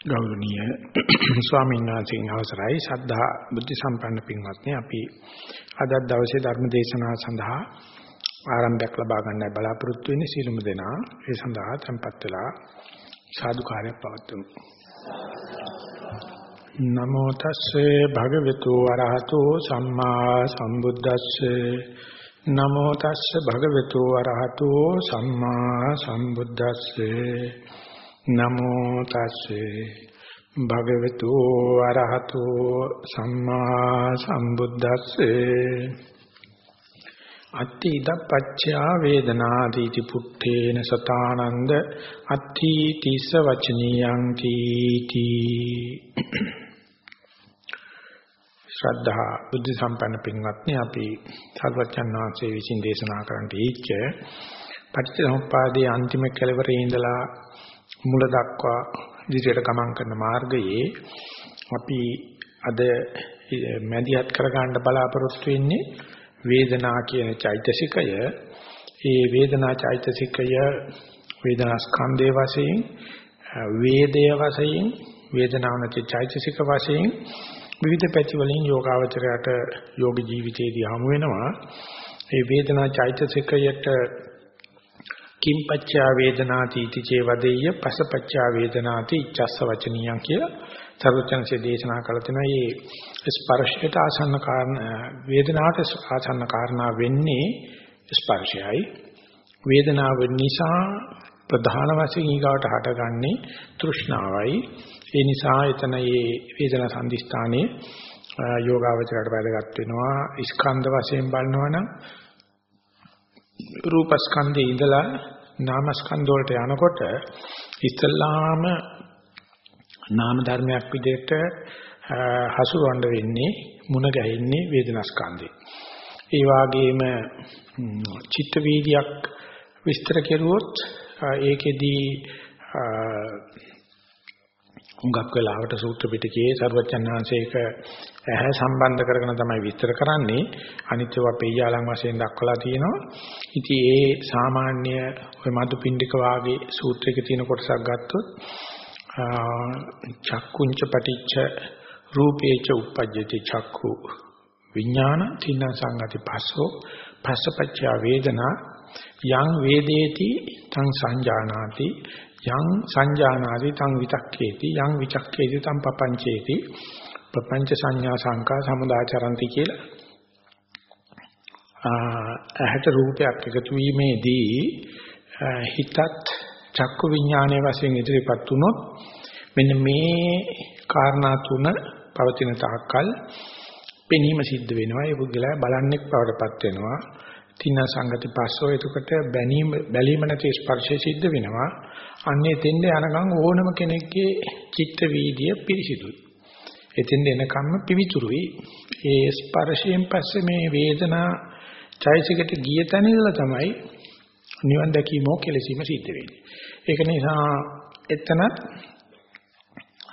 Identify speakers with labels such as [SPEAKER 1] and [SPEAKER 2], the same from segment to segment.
[SPEAKER 1] ගෞරවනීය ස්වාමීන් වහන්සේගේ අවසරයි. ශ්‍රද්ධා බුද්ධ සම්පන්න පින්වත්නි අපි අද දවසේ ධර්ම දේශනාව සඳහා ආරම්භයක් ලබා ගන්නයි බලාපොරොත්තු වෙන්නේ. සීලමු දෙනා ඒ සඳහා tempත් වෙලා සාදුකාරයක් පවත්වමු. නමෝ තස්සේ භගවතු වරහතෝ සම්මා සම්බුද්දස්සේ. නමෝ තස්සේ භගවතු වරහතෝ සම්මා සම්බුද්දස්සේ. නමෝ තස්සේ භගවතු අරහතෝ සම්මා සම්බුද්දස්සේ. අත්ථි ඉදපච්චා වේදනාදීති පුත්තේන සතානන්ද අත්ථි තිස්ස වචනියං තීති ශ්‍රද්ධා බුද්ධ සම්පන්න පින්වත්නි අපි සර්වචන් වහන්සේ විසින් දේශනා කරන්නට ඊච්ච පටිච්චසමුප්පාදයේ අන්තිම කෙලවරේ ඉඳලා මුල දක්වා ඉදිරියට ගමන් කරන මාර්ගයේ අපි අද මැදිහත් කරගන්න බලාපොරොත්තු වෙන්නේ වේදනා කියන චෛතසිකය. ඒ වේදනා චෛතසිකය වේදනා ස්කන්ධයේ වශයෙන් වේදයේ වශයෙන් වේදනාව නැති චෛතසික වශයෙන් විවිධ පැති වලින් යෝගාවචරයට යෝග ජීවිතයේදී හමු වෙනවා. ඒ වේදනා චෛතසිකයට කිම්පච්චා වේදනාති ඉතිචේ වදෙය්‍ය පසපච්චා වේදනාති ඉච්ඡස්ස වචනියං කියලා සර්වචන්සේ දේශනා කළ තැන මේ ස්පර්ශයට ආසන්න කාරණා වේදනාවට ආසන්න කාරණා වෙන්නේ ස්පර්ශයයි. වේදනාව නිසා ප්‍රධාන වශයෙන් ඊගාවට හටගන්නේ තෘෂ්ණාවයි. ඒ නිසා එතන මේ වේදනා සංදිස්ථානයේ යෝගාවචරයට වැදගත් වෙනවා ස්කන්ධ වශයෙන් බලනවා නම් රූපස්කන්ධේ ඉඳලා නාමස්කන්ධ වලට යනකොට ඉස්ලාම නාම ධර්මයක් විදිහට හසුරවන්න වෙන්නේ මුණ ගැහෙන්නේ වේදනාස්කන්ධේ. ඒ වගේම චිත්ත වීදියක් විස්තර කෙරුවොත් ඒකෙදී හුඟක් වෙලාවට සූත්‍ර පිටකයේ සර්වචන් වහන්සේක ඇහැ සම්බන්ධ කරගෙන තමයි විස්තර කරන්නේ. අනිත්‍යව පෙయ్యාලන් වශයෙන් දක්වලා තියෙනවා. ඉතින් ඒ සාමාන්‍ය ඔය මදුපිණ්ඩික වාගේ සූත්‍රයක තියෙන කොටසක් ගත්තොත් චක්කුංච පටිච්ච රූපේච උපජ්ජති චක්ඛු විඥාන තින්න සංගති පස්සෝ පස්සපච්චය වේදනා යං වේදේති තං සංජානාති යං සංජානාති තං විතක්කේති යං විචක්කේති තං පపంచේති ප්‍රපංච සංඥා සංකා සමුදාචරಂತಿ කියලා. ඇහැට රූපයක් එකතු වීමේදී හිතත් චක්කු විඥානයේ වශයෙන් ඉදිරිපත් වුනොත් මෙන්න මේ කාරණා තුන පවතින තාක්කල් පෙනීම සිද්ධ වෙනවා. ඒ පුද්ගලයා බලන්නෙක් බවටපත් වෙනවා. තින සංගති පස්සෝ. එතකොට බැනීම බැලීම නැති ස්පර්ශය සිද්ධ වෙනවා. අන්නේ තෙන්ද යනකම් ඕනම කෙනෙක්ගේ චිත්ත වීදිය පිරිසිදුයි. එතෙන්ද එනකම්ම පිවිතුරුයි. ඒ ස්පර්ශයෙන් පස්සේ මේ වේදනා චෛසිකට ගිය තැන ඉඳලා තමයි නිවන් දැකීමෝ කෙලසීම සිද්ධ වෙන්නේ. ඒක නිසා එතන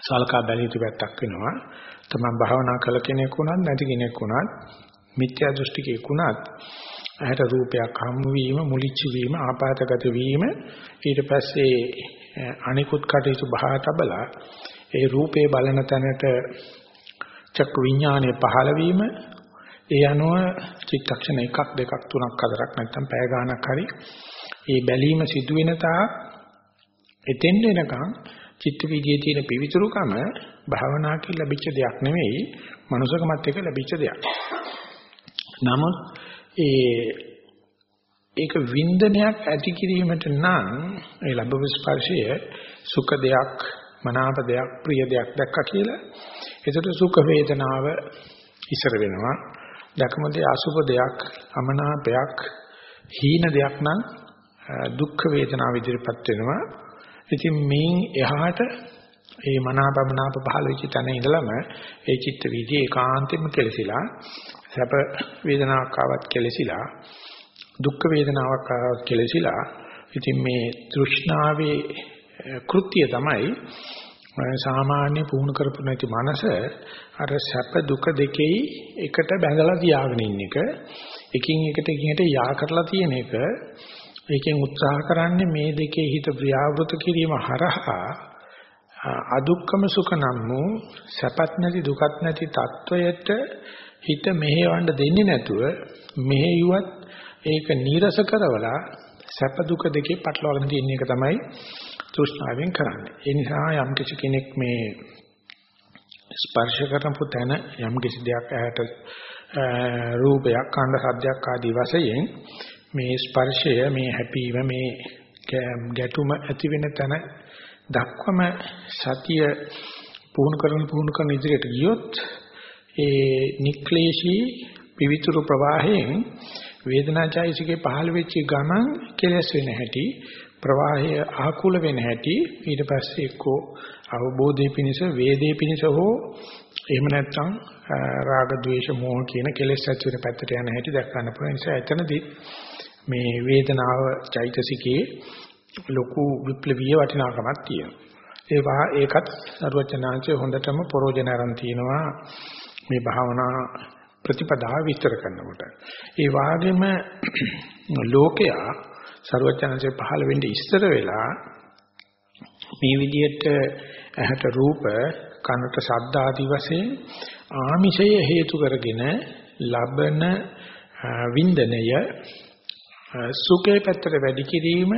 [SPEAKER 1] සල්කා බැලිය යුතු පැත්තක් වෙනවා. තමන් භාවනා කළ කෙනෙක් වුණත් නැති කෙනෙක් වුණත් මිත්‍යා දෘෂ්ටිකෙක් වුණත් ඇහැට රූපයක් හමු වීම මුලිච්ච වීම ආපాతගත වීම ඊට පස්සේ අනිකුත් කටයුතු බහා තබලා ඒ රූපේ බලන තැනට චක්ක විඥානයේ පහළ වීම ඒ අනුව චිත්තක්ෂණ එකක් දෙකක් තුනක් හතරක් නැත්නම් පැය ගාණක් හරි ඒ බැලීම සිදු වෙන තාක් එතෙන් එනකන් චිත්ත විදියේ තියෙන පිවිතුරුකම භාවනාකින් ලැබිච්ච දෙයක් නෙවෙයි මනුෂකමත් එක්ක ලැබිච්ච දෙයක්. නමුත් ඒ ඒක වින්දනයක් ඇති කිරීමට නම් ඒ ලැබව ස්පර්ශය සුඛ දෙයක් මනාප දෙයක් ප්‍රිය දෙයක් දැක්කා කියලා. ඒකට සුඛ වේදනාව ඉසර වෙනවා. දැකමදී අසුභ දෙයක් අමනාපයක් හීන දෙයක් නම් දුක්ඛ වේදනාව ඉදිරිපත් වෙනවා. ඉතින් මේ එහාට ඒ මනාපමනාප පහළ වෙච්ච තැන ඉඳලම ඒ චිත්ත වීදියේ ඒකාන්තෙම කෙලසිලා සැප වේදනාවක් ආවත් කෙලසිලා දුක් වේදනාවක් ආවත් කෙලසිලා ඉතින් මේ තෘෂ්ණාවේ කෘත්‍ය තමයි සාමාන්‍ය පුහුණු කරපු නැති මනස අර සැප දුක දෙකෙයි එකට බැඳලා තියාගෙන ඉන්න එක. එකින් එකට එකින්ට යා කරලා තියෙන එක. ඒකෙන් උත්සාහ කරන්නේ මේ දෙකේ හිත ප්‍රියාවෘත කිරීම හරහා අදුක්කම සුඛ නම් වූ සැපත් නැති දුකත් නැති තත්වයට හිත මෙහෙවන්න දෙන්නේ නැතුව මෙහෙයුවත් ඒක නීරස කරවලා සැප දුක දෙකේ පටලවාගෙන තියෙන එක තමයි තෘෂ්ණාවෙන් කරන්නේ. ඒ නිසා යම් කිසි කෙනෙක් මේ ස්පර්ශ කරපු තැන යම් කිසි දෙයක් ඇහැට රූපයක් කන්ද සද්දයක් ආදී වශයෙන් මේ ස්පර්ශය මේ හැපීම මේ ගැටුම ඇති වෙන තැන දක්වම සතිය පුහුණු කරන පුහුණු කරන ඉදිරියට ගියොත් ඒ නික්ලේශී පිවිතුරු ප්‍රවාහයෙන් වේදනාචෛසිකේ පහළ වෙච්ච ගමන් කෙලස් වෙන හැටි ප්‍රවාහය ආකුල වෙන හැටි ඊට පස්සේ එක්කෝ අවබෝධයේ පිණිස වේදේ පිණිස හෝ එහෙම නැත්නම් රාග ద్వේෂ මෝහ කියන කෙලෙස් ඇති වෙන පැත්තට යන හැටි දැක් ගන්න පුළුවන් නිසා එතනදී මේ වේදනාව චෛතසිකේ ලොකු විප්ලවීය වටිනාකමක් තියෙනවා. ඒවා ඒකත් සරුවචනාංශය හොඳටම පරෝජන ආරම් තිනවා මේ භාවනා ප්‍රතිපදාව විස්තර කරනකොට. ඒ වාගේම ලෝකයා සරුවචනාංශය පහළ වෙන්නේ ඉස්තර වෙලා මේ විදිහට ඇහැට රූප කනට ශබ්ද ආදී වශයෙන් ආමිෂය හේතු කරගෙන ලබන වින්දනය සුඛේ පැත්තට වැඩි කිරීම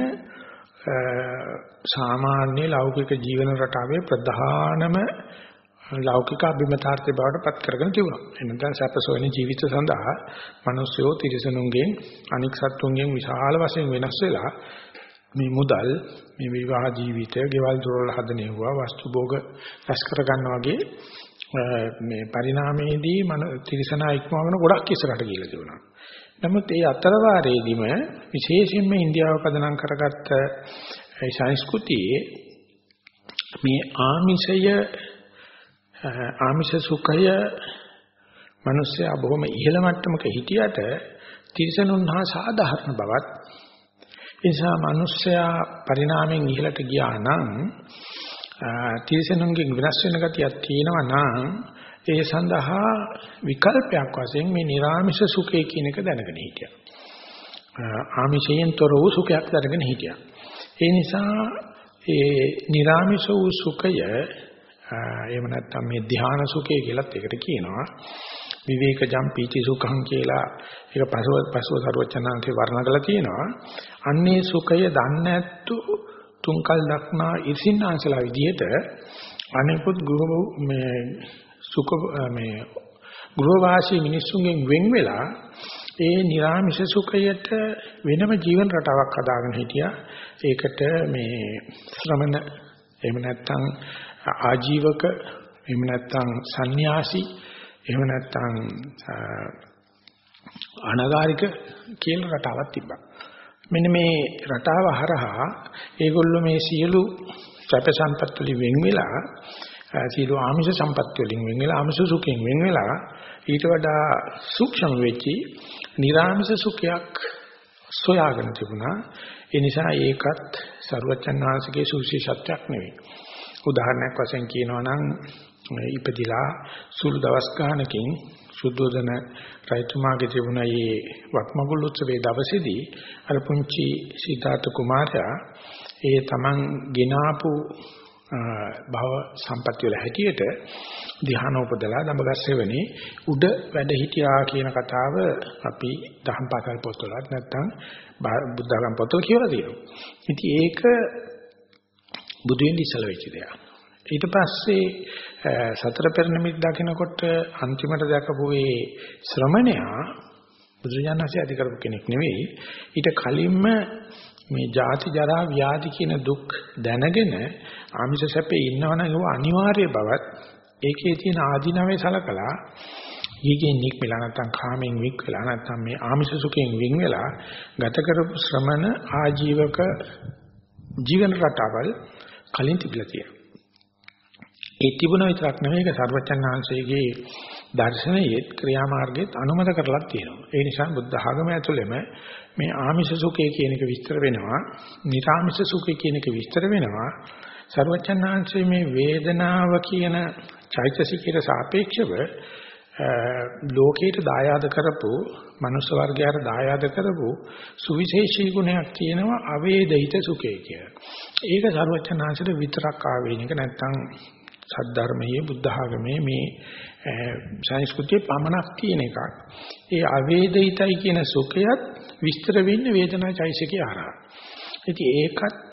[SPEAKER 1] සාමාන්‍ය ලෞකික ජීවන රටාවේ ප්‍රධානම ලෞකික අභිමතාර්ථය බවට පත් කරගෙන තිබුණා. එනනම් සැපසොයන ජීවිත සඳහා මිනිස්යෝ තිරිසනුන්ගෙන් අනික් සත්තුන්ගෙන් විශාල වශයෙන් වෙනස් වෙලා මේ මුදල් මේ විවාහ ජීවිතය, ගෙවල් දොරවල් හදන ඒවා, වස්තු භෝග රැස් කර ගන්න වගේ මේ පරිණාමයේදී මන තිරිසනා ඉක්මවගෙන ගොඩක් ඉස්සරහට ගිහිල්ලා තිබුණා. නමුත් ඒ අතරවාරයේදීම විශේෂයෙන්ම ඉන්දියාව පදනම් කරගත්ත ඒ සංස්කෘතියේ මේ ආමිෂය ආමිෂ සුඛය මිනිස්සයා බොහොම ඉහළ මට්ටමක හිටියට තිරිසනුන් හා සාධාරණ බවත් ඒ නිසා මිනිස්සයා පරිණාමයෙන් ඉහළට ගියා නම් තිරිසනුන්ගෙන් වෙනස් වෙන ගතියක් තියෙනවා නම් ඒ සඳහා විකල්පයක් වශයෙන් මේ නිර්ාමිෂ සුඛය කියන එක දැනගෙන හිටියා. ආමිෂයෙන් තොර වූ සුඛයක් දැනගෙන හිටියා. ඒ නිසා ඒ නිර්ාමිෂ වූ සුඛය එහෙම නැත්නම් මේ ධ්‍යාන සුඛය කියලත් ඒකට කියනවා. විවේකජම් පීති සුඛං කියලා ඒක පසුව පසුව සරුවචනාංශේ වර්ණනා කරලා තියෙනවා. අන්නේ සුඛය දන්නේ නැත්තු තුන්කල් දක්නා ඉසින්නාංශලා විදිහට අනිකුත් ගෘහ මේ සුඛ මේ ගෘහවාසී මිනිස්සුන්ගෙන් වෙන් වෙලා ඒ නිර්ාමිෂ සුඛයට වෙනම ජීවන රටාවක් හදාගෙන හිටියා. ඒකට මේ ශ්‍රමණ එහෙම නැත්නම් ආජීවක එහෙම නැත්නම් සන්‍යාසි එහෙම නැත්නම් අනගාരിക කියන රටාවක් තිබ්බා. මෙන්න මේ රටාව හරහා ඒගොල්ලෝ මේ සියලු සැප සම්පත් වලින් වෙන් වෙලා සියලු ආමිෂ සම්පත් වලින් වෙන් වෙලා ආමිෂ සුඛයෙන් වෙන් වෙලා ඊට වඩා සූක්ෂම වෙච්චි නිර්ආමිෂ සුඛයක් සොයාගෙන තිබුණා. ඒ නිසා ඒකත් සරුවචන් වහන්සේගේ සුවිශේෂත්වයක් නෙවෙයි. උදාහරණයක් වශයෙන් කියනවා නම් ඉපදිලා සුළු දවස් ගානකින් සුද්ධෝදන රයිතුමාගේ තිබුණ මේ වක්මගුල් උත්සවයේ දවසේදී අර පුංචි සීතාත කුමාරයා ඒ තමන් ගෙනාපු භව සම්පත්‍ය වල හැටියට ධ්‍යාන උපදලා දඹගස්සෙවනේ උඩ වැඩ හිටියා කියන කතාව අපි දහම් පාසල් පොත්වලත් නැත්නම් බුද්ධඝම් පොත්වල කියලා තියෙනවා. ඉතින් ඒක බුදු වෙන්න ඉස්සල වෙච්ච දෙයක්. ඊට පස්සේ සතර පෙර නිමිති දකිනකොට අන්තිමට දැකපු ඒ ශ්‍රමණයා බුදුරජාණන්සේ අධි කරපු කෙනෙක් නෙවෙයි ඊට කලින්ම මේ ජාති ජරා ව්‍යාධි කියන දුක් දැනගෙන ආමිෂ සැපේ ඉන්නවනම් ඒක අනිවාර්ය බවත් ඒකේ තියෙන ආධිනවේ සලකලා ඊගෙන් නික් වෙලා නැත්නම් කාමෙන් වික් වෙලා නැත්නම් මේ ආමිෂ සුඛයෙන් වින් වෙලා ගත කරපු ශ්‍රමණ ආජීවක ජීවන රටාවල් කලින් තිබිලා තියෙනවා. ඒ තිබුණ විතරක් නෙවෙයි ඒක සර්වචන් වහන්සේගේ දර්ශනයේ ක්‍රියාමාර්ගයේත් අනුමත කරලා තියෙනවා. ඒ නිසා බුද්ධ ආගම ඇතුළෙම මේ ආමිෂ සුඛය කියන එක විස්තර වෙනවා. නිර්ආමිෂ සුඛය කියන එක විස්තර වෙනවා. සර්වචන් වහන්සේ මේ වේදනාව කියන චෛතසිකයට සාපේක්ෂව ලෝකයට දායාද කරපු මනුස්ස වර්ගයට දායාද කරපු සුවිශේෂී ගුණයක් තියෙනවා අවේදිත සුඛය කියලා. ඒක සර්වචනාංශයට විතරක් ආවේනික නැත්තම් සද්ධර්මයේ බුද්ධ ආගමේ මේ සංස්කෘතියේ පමණක් තියෙන එකක්. ඒ අවේදිතයි කියන සුඛයත් විස්තර වෙන්නේ වේදනා චෛසිකේ ආරහා. ඉතින් ඒකත්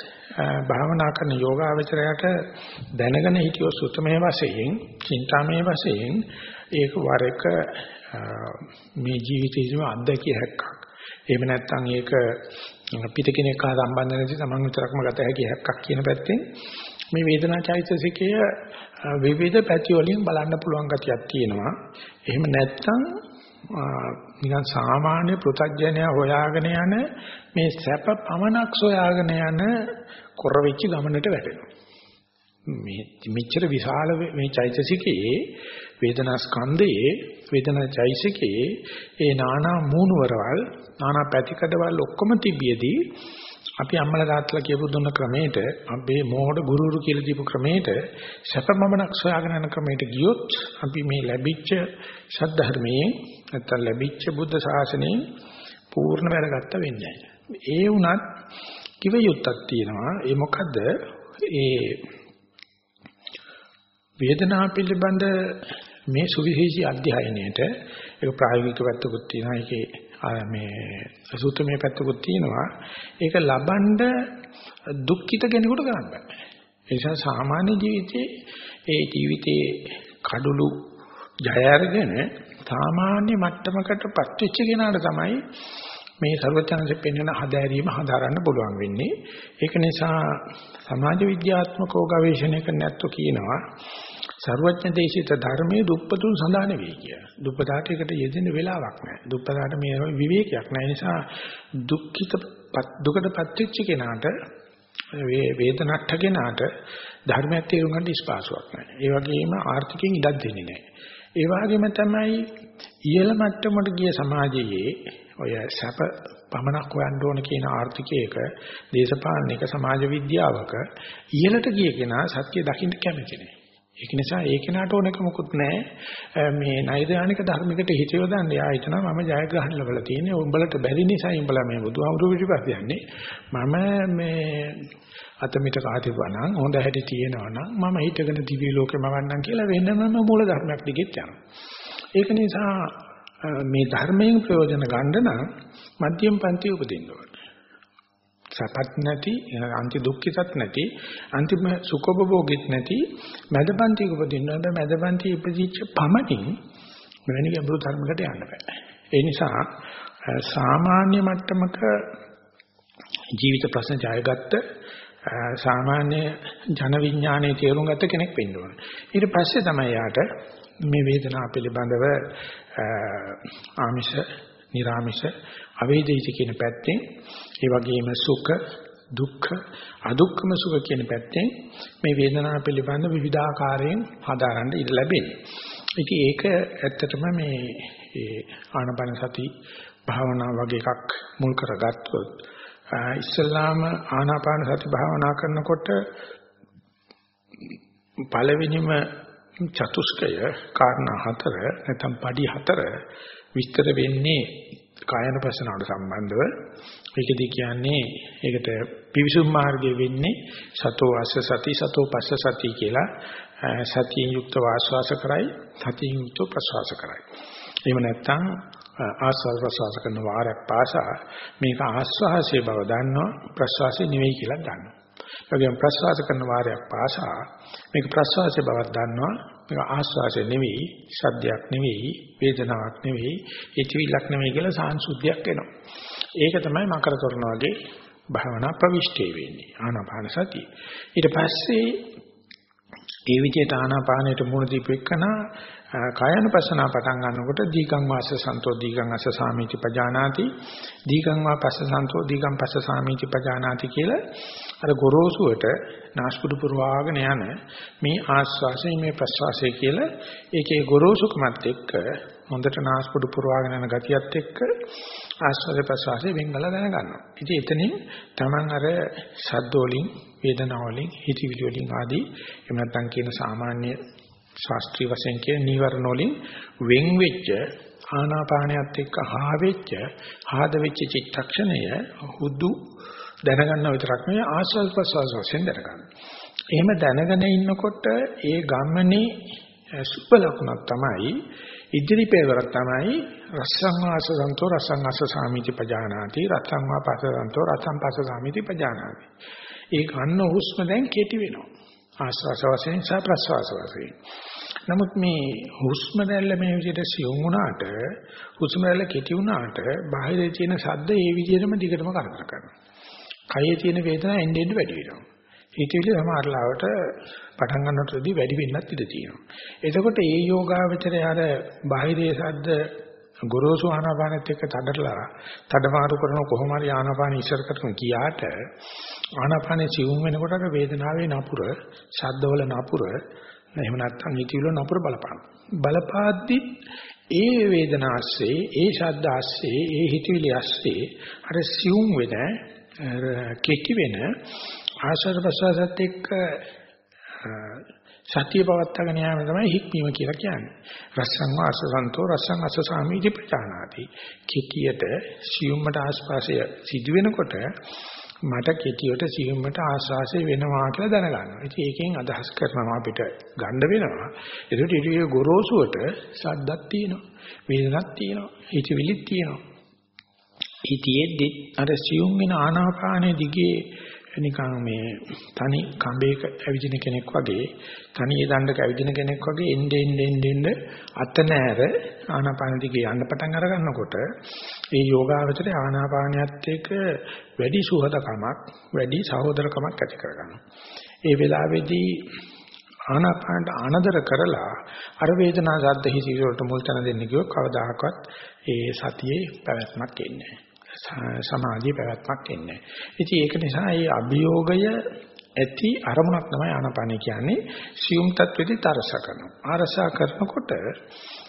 [SPEAKER 1] භාවනා කරන යෝගාවචරයට දැනගෙන හිටියොත් සුතමේ වශයෙන්, චින්තාමේ වශයෙන් ඒක වර එක මේ ජීවිතේම අත්දැකිය හැක්කක්. එහෙම නැත්නම් ඒක පිට කෙනෙක් හා සම්බන්ධ නැති තමන් විතරක්ම ගත හැකි හැක්කක් කියන පැත්තෙන් මේ වේදනා චෛතසිකය විවිධ පැති වලින් බලන්න පුළුවන් ගතියක් තියෙනවා. එහෙම නැත්නම් නිකන් සාමාන්‍ය පෘථග්ජනය හොයාගෙන යන මේ සැප පමනක් සොයාගෙන යන කොර වෙච්ච ගමනට වැටෙනවා. මේ මෙච්චර විශාල මේ චෛතසිකයේ වේදනා ස්කන්ධයේ වේදනා චෛතසිකයේ ඒ නානා මූණවරවල් නානා පැතිකඩවල් ඔක්කොම තිබියදී අපි අම්මලා තාත්තලා කියපු දුන්න ක්‍රමයට අපේ මෝඩ ගුරුරු කියලා දීපු ක්‍රමයට සැපමමනක් සොයාගෙන යන ක්‍රමයට ගියොත් අපි මේ ලැබිච්ච සද්ධර්මයේ නැත්තම් ලැබිච්ච බුද්ධ ශාසනයේ පූර්ණ වැඩගත්ත වෙන්නේ ඒ වුණත් කිව යුත්තක් තියෙනවා. ඒ මොකද්ද? ඒ වේදනාව පිළිබඳ මේ සුවිශේෂී අධ්‍යයනයේට ඒක ප්‍රායෝගික පැත්තකුත් තියෙනවා ඒකේ මේ සූත්‍රමය පැත්තකුත් තියෙනවා. ඒක ලබනද දුක්ඛිත කෙනෙකුට ගන්න බෑ. ඒ නිසා සාමාන්‍ය ජීවිතේ ඒ ජීවිතේ කඩළු ජය අරගෙන සාමාන්‍ය මට්ටමකටපත් වෙච්ච කෙනාට තමයි මේ ਸਰවඥාන්සේ පෙන්වන හදාරීම හදාරන්න පුළුවන් වෙන්නේ. ඒක නිසා සමාජ විද්‍යාත්මකව ගවේෂණය කරන්න නැත්තු කියනවා ਸਰවඥ දේශිත ධර්මයේ දුප්පතුන් සඳහා නෙවෙයි කිය. දුප්පතාට එකට යෙදෙන්න වෙලාවක් නැහැ. දුප්පතාට මේ විවේකයක් නැහැ. නිසා දුක්ඛිත දුකටපත් වෙච්ච කෙනාට වේදනට්ඨ කෙනාට ධර්මයක් තේරුම් ගන්න ඉස්පාසුවක් නැහැ. ඒ වගේම ආර්ථිකයෙන් ඉඩක් දෙන්නේ නැහැ. ඒ වගේම තමයි ඉහළ මට්ටමට ගිය සමාජයේ ඔය සැප පමණක් හොයන්න ඕන කියන ආර්ථිකයක දේශපාලනික සමාජ විද්‍යාවක ඉහළට ගිය කෙනා සත්‍ය දකින්න කැමති නැහැ. ඒක නිසා ඒ කෙනාට ඕනක මොකුත් නැහැ. මේ නෛර්යානික ධර්මයකට හිත යොදන්න. යා හිතනවා මම ජයග්‍රහණ ලැබලා තියෙන්නේ. උඹලට බැරි නිසා උඹලා මේ බුදුහාමුදුරු පිටිපස්ස යන්නේ. මම මේ අතමිට කාටිවනම් හොඳ හැටි තියෙනවා නම් මම හිතගෙන දිවි ලෝකෙම වන්නම් කියලා වෙනම මූල ධර්මයක් දිගෙත් යනවා. ඒක නිසා මේ ධර්මයෙන් ප්‍රයෝජන ගන්න නම් මධ්‍යම පන්ති උපදින්න ඕනේ. සපත් නැති අන්ති දුක්ඛිතත් නැති අන්තිම සුඛෝපභෝගීත් නැති මදපන්තික උපදින්න බෑ මදපන්ති ඉපදිච්ච පමණින් මෙවැනි ගැඹුරු ධර්මයකට යන්න බෑ. ඒ නිසා සාමාන්‍ය මට්ටමක ජීවිත ප්‍රශ්න ජයගත්ත සාමාන්‍ය ජන විඥානයේ තේරුම් ගත්ත කෙනෙක් වෙන්න ඕන. ඊට පස්සේ තමයි යාට මේ වේදනාව පිළිබඳව ආමිෂ නිර්ආමිෂ අවේදිත කියන පැත්තෙන් ඒ වගේම සුඛ දුක්ඛ අදුක්ඛම සුඛ කියන පැත්තෙන් මේ වේදනාව පිළිබඳ විවිධාකාරයෙන් හදාරන්න ඉඩ ලැබෙන්නේ. ඉතින් ඒක ඇත්තටම මේ ඒ ආනපන සති භාවනා වගේ එකක් මුල් කරගත්තොත් ඉස්සල්ලාම ආනාපාන සති භාවනා කරනකොට පළවෙනිම චතුස්කය කාරණා හතර නැත්නම් පඩි හතර විස්තර වෙන්නේ කායනපසනාවට සම්බන්ධව ඒකදී කියන්නේ ඒකට පිවිසුම් මාර්ගය වෙන්නේ සතෝ අස්ස සති සතෝ පස්ස සති කියලා සතියෙන් යුක්ත වාස්වාස කරයි සතියෙන් යුක්ත ප්‍රසවාස කරයි. එහෙම නැත්නම් ආස්වාද ප්‍රසවාස කරන වාරයක් පාසා මේක ආස්වාසයේ බව දන්නවා ප්‍රසවාසයේ නෙවෙයි කියලා දන්නවා. වගේම ප්‍රසවාස කරන වාරයක් පාසා මේක ප්‍රසවාසයේ බවක් දන්නවා මේක ආස්වාසය නෙවෙයි සද්දයක් නෙවෙයි වේදනාවක් නෙවෙයි හිතවිල්ලක් නෙවෙයි කියලා සාංශුද්ධියක් එනවා. ඒක තමයි මකර තොරණ වගේ භාවනා ප්‍රවිෂ්ඨේ වෙන්නේ ආනාපාන සතිය. ඊට පස්සේ ඒ විදිහට ආනාපානයට මුණ දීපු එකන කායනුපස්සනා පටන් ගන්නකොට දීගං වාස සන්තෝ දීගං අස සාමීති පජානාති දීගං වා පස්ස සන්තෝ දීගං පස්ස සාමීති පජානාති කියලා අර ගොරෝසුවට නාස්පුඩු පුරවාගෙන යන මේ ආස්වාසය මේ ප්‍රස්වාසය කියලා ඒකේ ගොරෝසුකමත් එක්ක හොඳට නාස්පුඩු පුරවාගෙන යන ගතියත් එක්ක ආස්වාද ප්‍රස්වාසය වෙන්ගලා දැනගන්නවා. ඉතින් එතනින් Taman අර ශබ්ද වලින් වේදනාව වලින් හිතවිලි වලින් ආදී එහෙම නැත්නම් කියන සාමාන්‍ය ශාස්ත්‍රීය වශයෙන් කියන නීවරණ වලින් වෙන් වෙච්ච ආනාපානයත් එක්ක හා වෙච්ච ආද වෙච්ච චිත්තක්ෂණය හුදු දැනගන්න විතරක් නෙවෙයි ආස්වාද ප්‍රසවාස වශයෙන් දැනගන්න. එහෙම දැනගෙන ඉන්නකොට ඒ ගමනේ සුබ ලකුණක් තමයි ඉදිරි පෙරවරක් තමයි රස්සං වාස සන්තෝ රස්සං අස්ස සාමිති පජානාති රස්සං වා පස සන්තෝ රස්සං පස සාමිති පජානාති. ඒ ගන්න හුස්ම දැන් කෙටි වෙනවා. ආස්වාස වශයෙන් සහ ප්‍රස්වාස වශයෙන්. නමුත් මේ හුස්ම රැල්ල මේ විදිහට සියුම් වුණාට හුස්ම රැල්ල කෙටි වුණාට බාහිරේ තියෙන ශබ්ද ඒ විදිහටම දිගටම කරදර කරනවා. කයේ තියෙන වේදනාව එන්න එන්න වැඩි වෙනවා. හිතවිලි සමහරලාවට පටන් ගන්නකොටදී වැඩි වෙන්නත් ඉඩ තියෙනවා. එතකොට මේ යෝගාවචරය අර බාහිරේ ශබ්ද ගොරෝසු ආනාපානෙත් එක්ක තඩලා තඩමාරු කරන කොහොම හරි ආනාපාන ඉස්සර කරන කියාට ආනාපානේ සිවුම් වෙනකොට අර වේදනාවේ නපුර, ශබ්දවල නපුර, එහෙම නැත්නම් හිතවිලි නපුර බලපාන. බලපාද්දි ඒ වේදනාස්සේ, ඒ ශබ්ද ආස්සේ, ඒ හිතවිලි ආස්සේ අර සිවුම් වෙන කෙටි වෙන ආශ්‍රද ප්‍රසවාසත් එක්ක සතිය පවත්වාගෙන යාම තමයි හික්මීම කියලා කියන්නේ. රස්සං වාසසන්තෝ රස්සං අසසාමීති ප්‍රචානාති. කිකියට සියුම්මට ආස්වාසය සිදු වෙනකොට මට කෙටියට සියුම්මට ආස්වාසය වෙනවා කියලා දැනගන්නවා. ඉතින් ඒකෙන් අදහස් කරනවා අපිට ගන්න වෙනවා. ඒකට ඊට ගොරෝසුවට සද්දක් තියෙනවා. වේදනක් තියෙනවා. හිතවිලිත් තියෙනවා. හිතියෙද්දි අර සියුම් වෙන ආනාපානයේ දිගේ නිකන් මේ තනි කඹයක ඇවිදින කෙනෙක් වගේ තනියේ දණ්ඩක ඇවිදින කෙනෙක් වගේ එන්නේ එන්නේ එන්නේ අත නෑර ආනාපාන දිගේ යන්න පටන් අර ගන්නකොට ඒ යෝගාවචරයේ ආනාපානියත් එක්ක වැඩි සුහදකමක් වැඩි සහෝදරකමක් ඇති කරගන්නවා. ඒ වෙලාවේදී ආනාපානට ආනදර කරලා අර වේදනා සද්ද හිසි වලට මුල් තැන දෙන්න කිව්ව කවදාහක්වත් ඒ සතියේ පැවැත්මක් එන්නේ නැහැ. සමාධිය පැවැත්මක් එන්නේ. ඉතින් ඒක නිසා මේ අභියෝගය ඇති අරමුණක් තමයි ආනාපානිය කියන්නේ සියුම් තත්වෙදී තරස කරනවා. ආරසා කරනකොට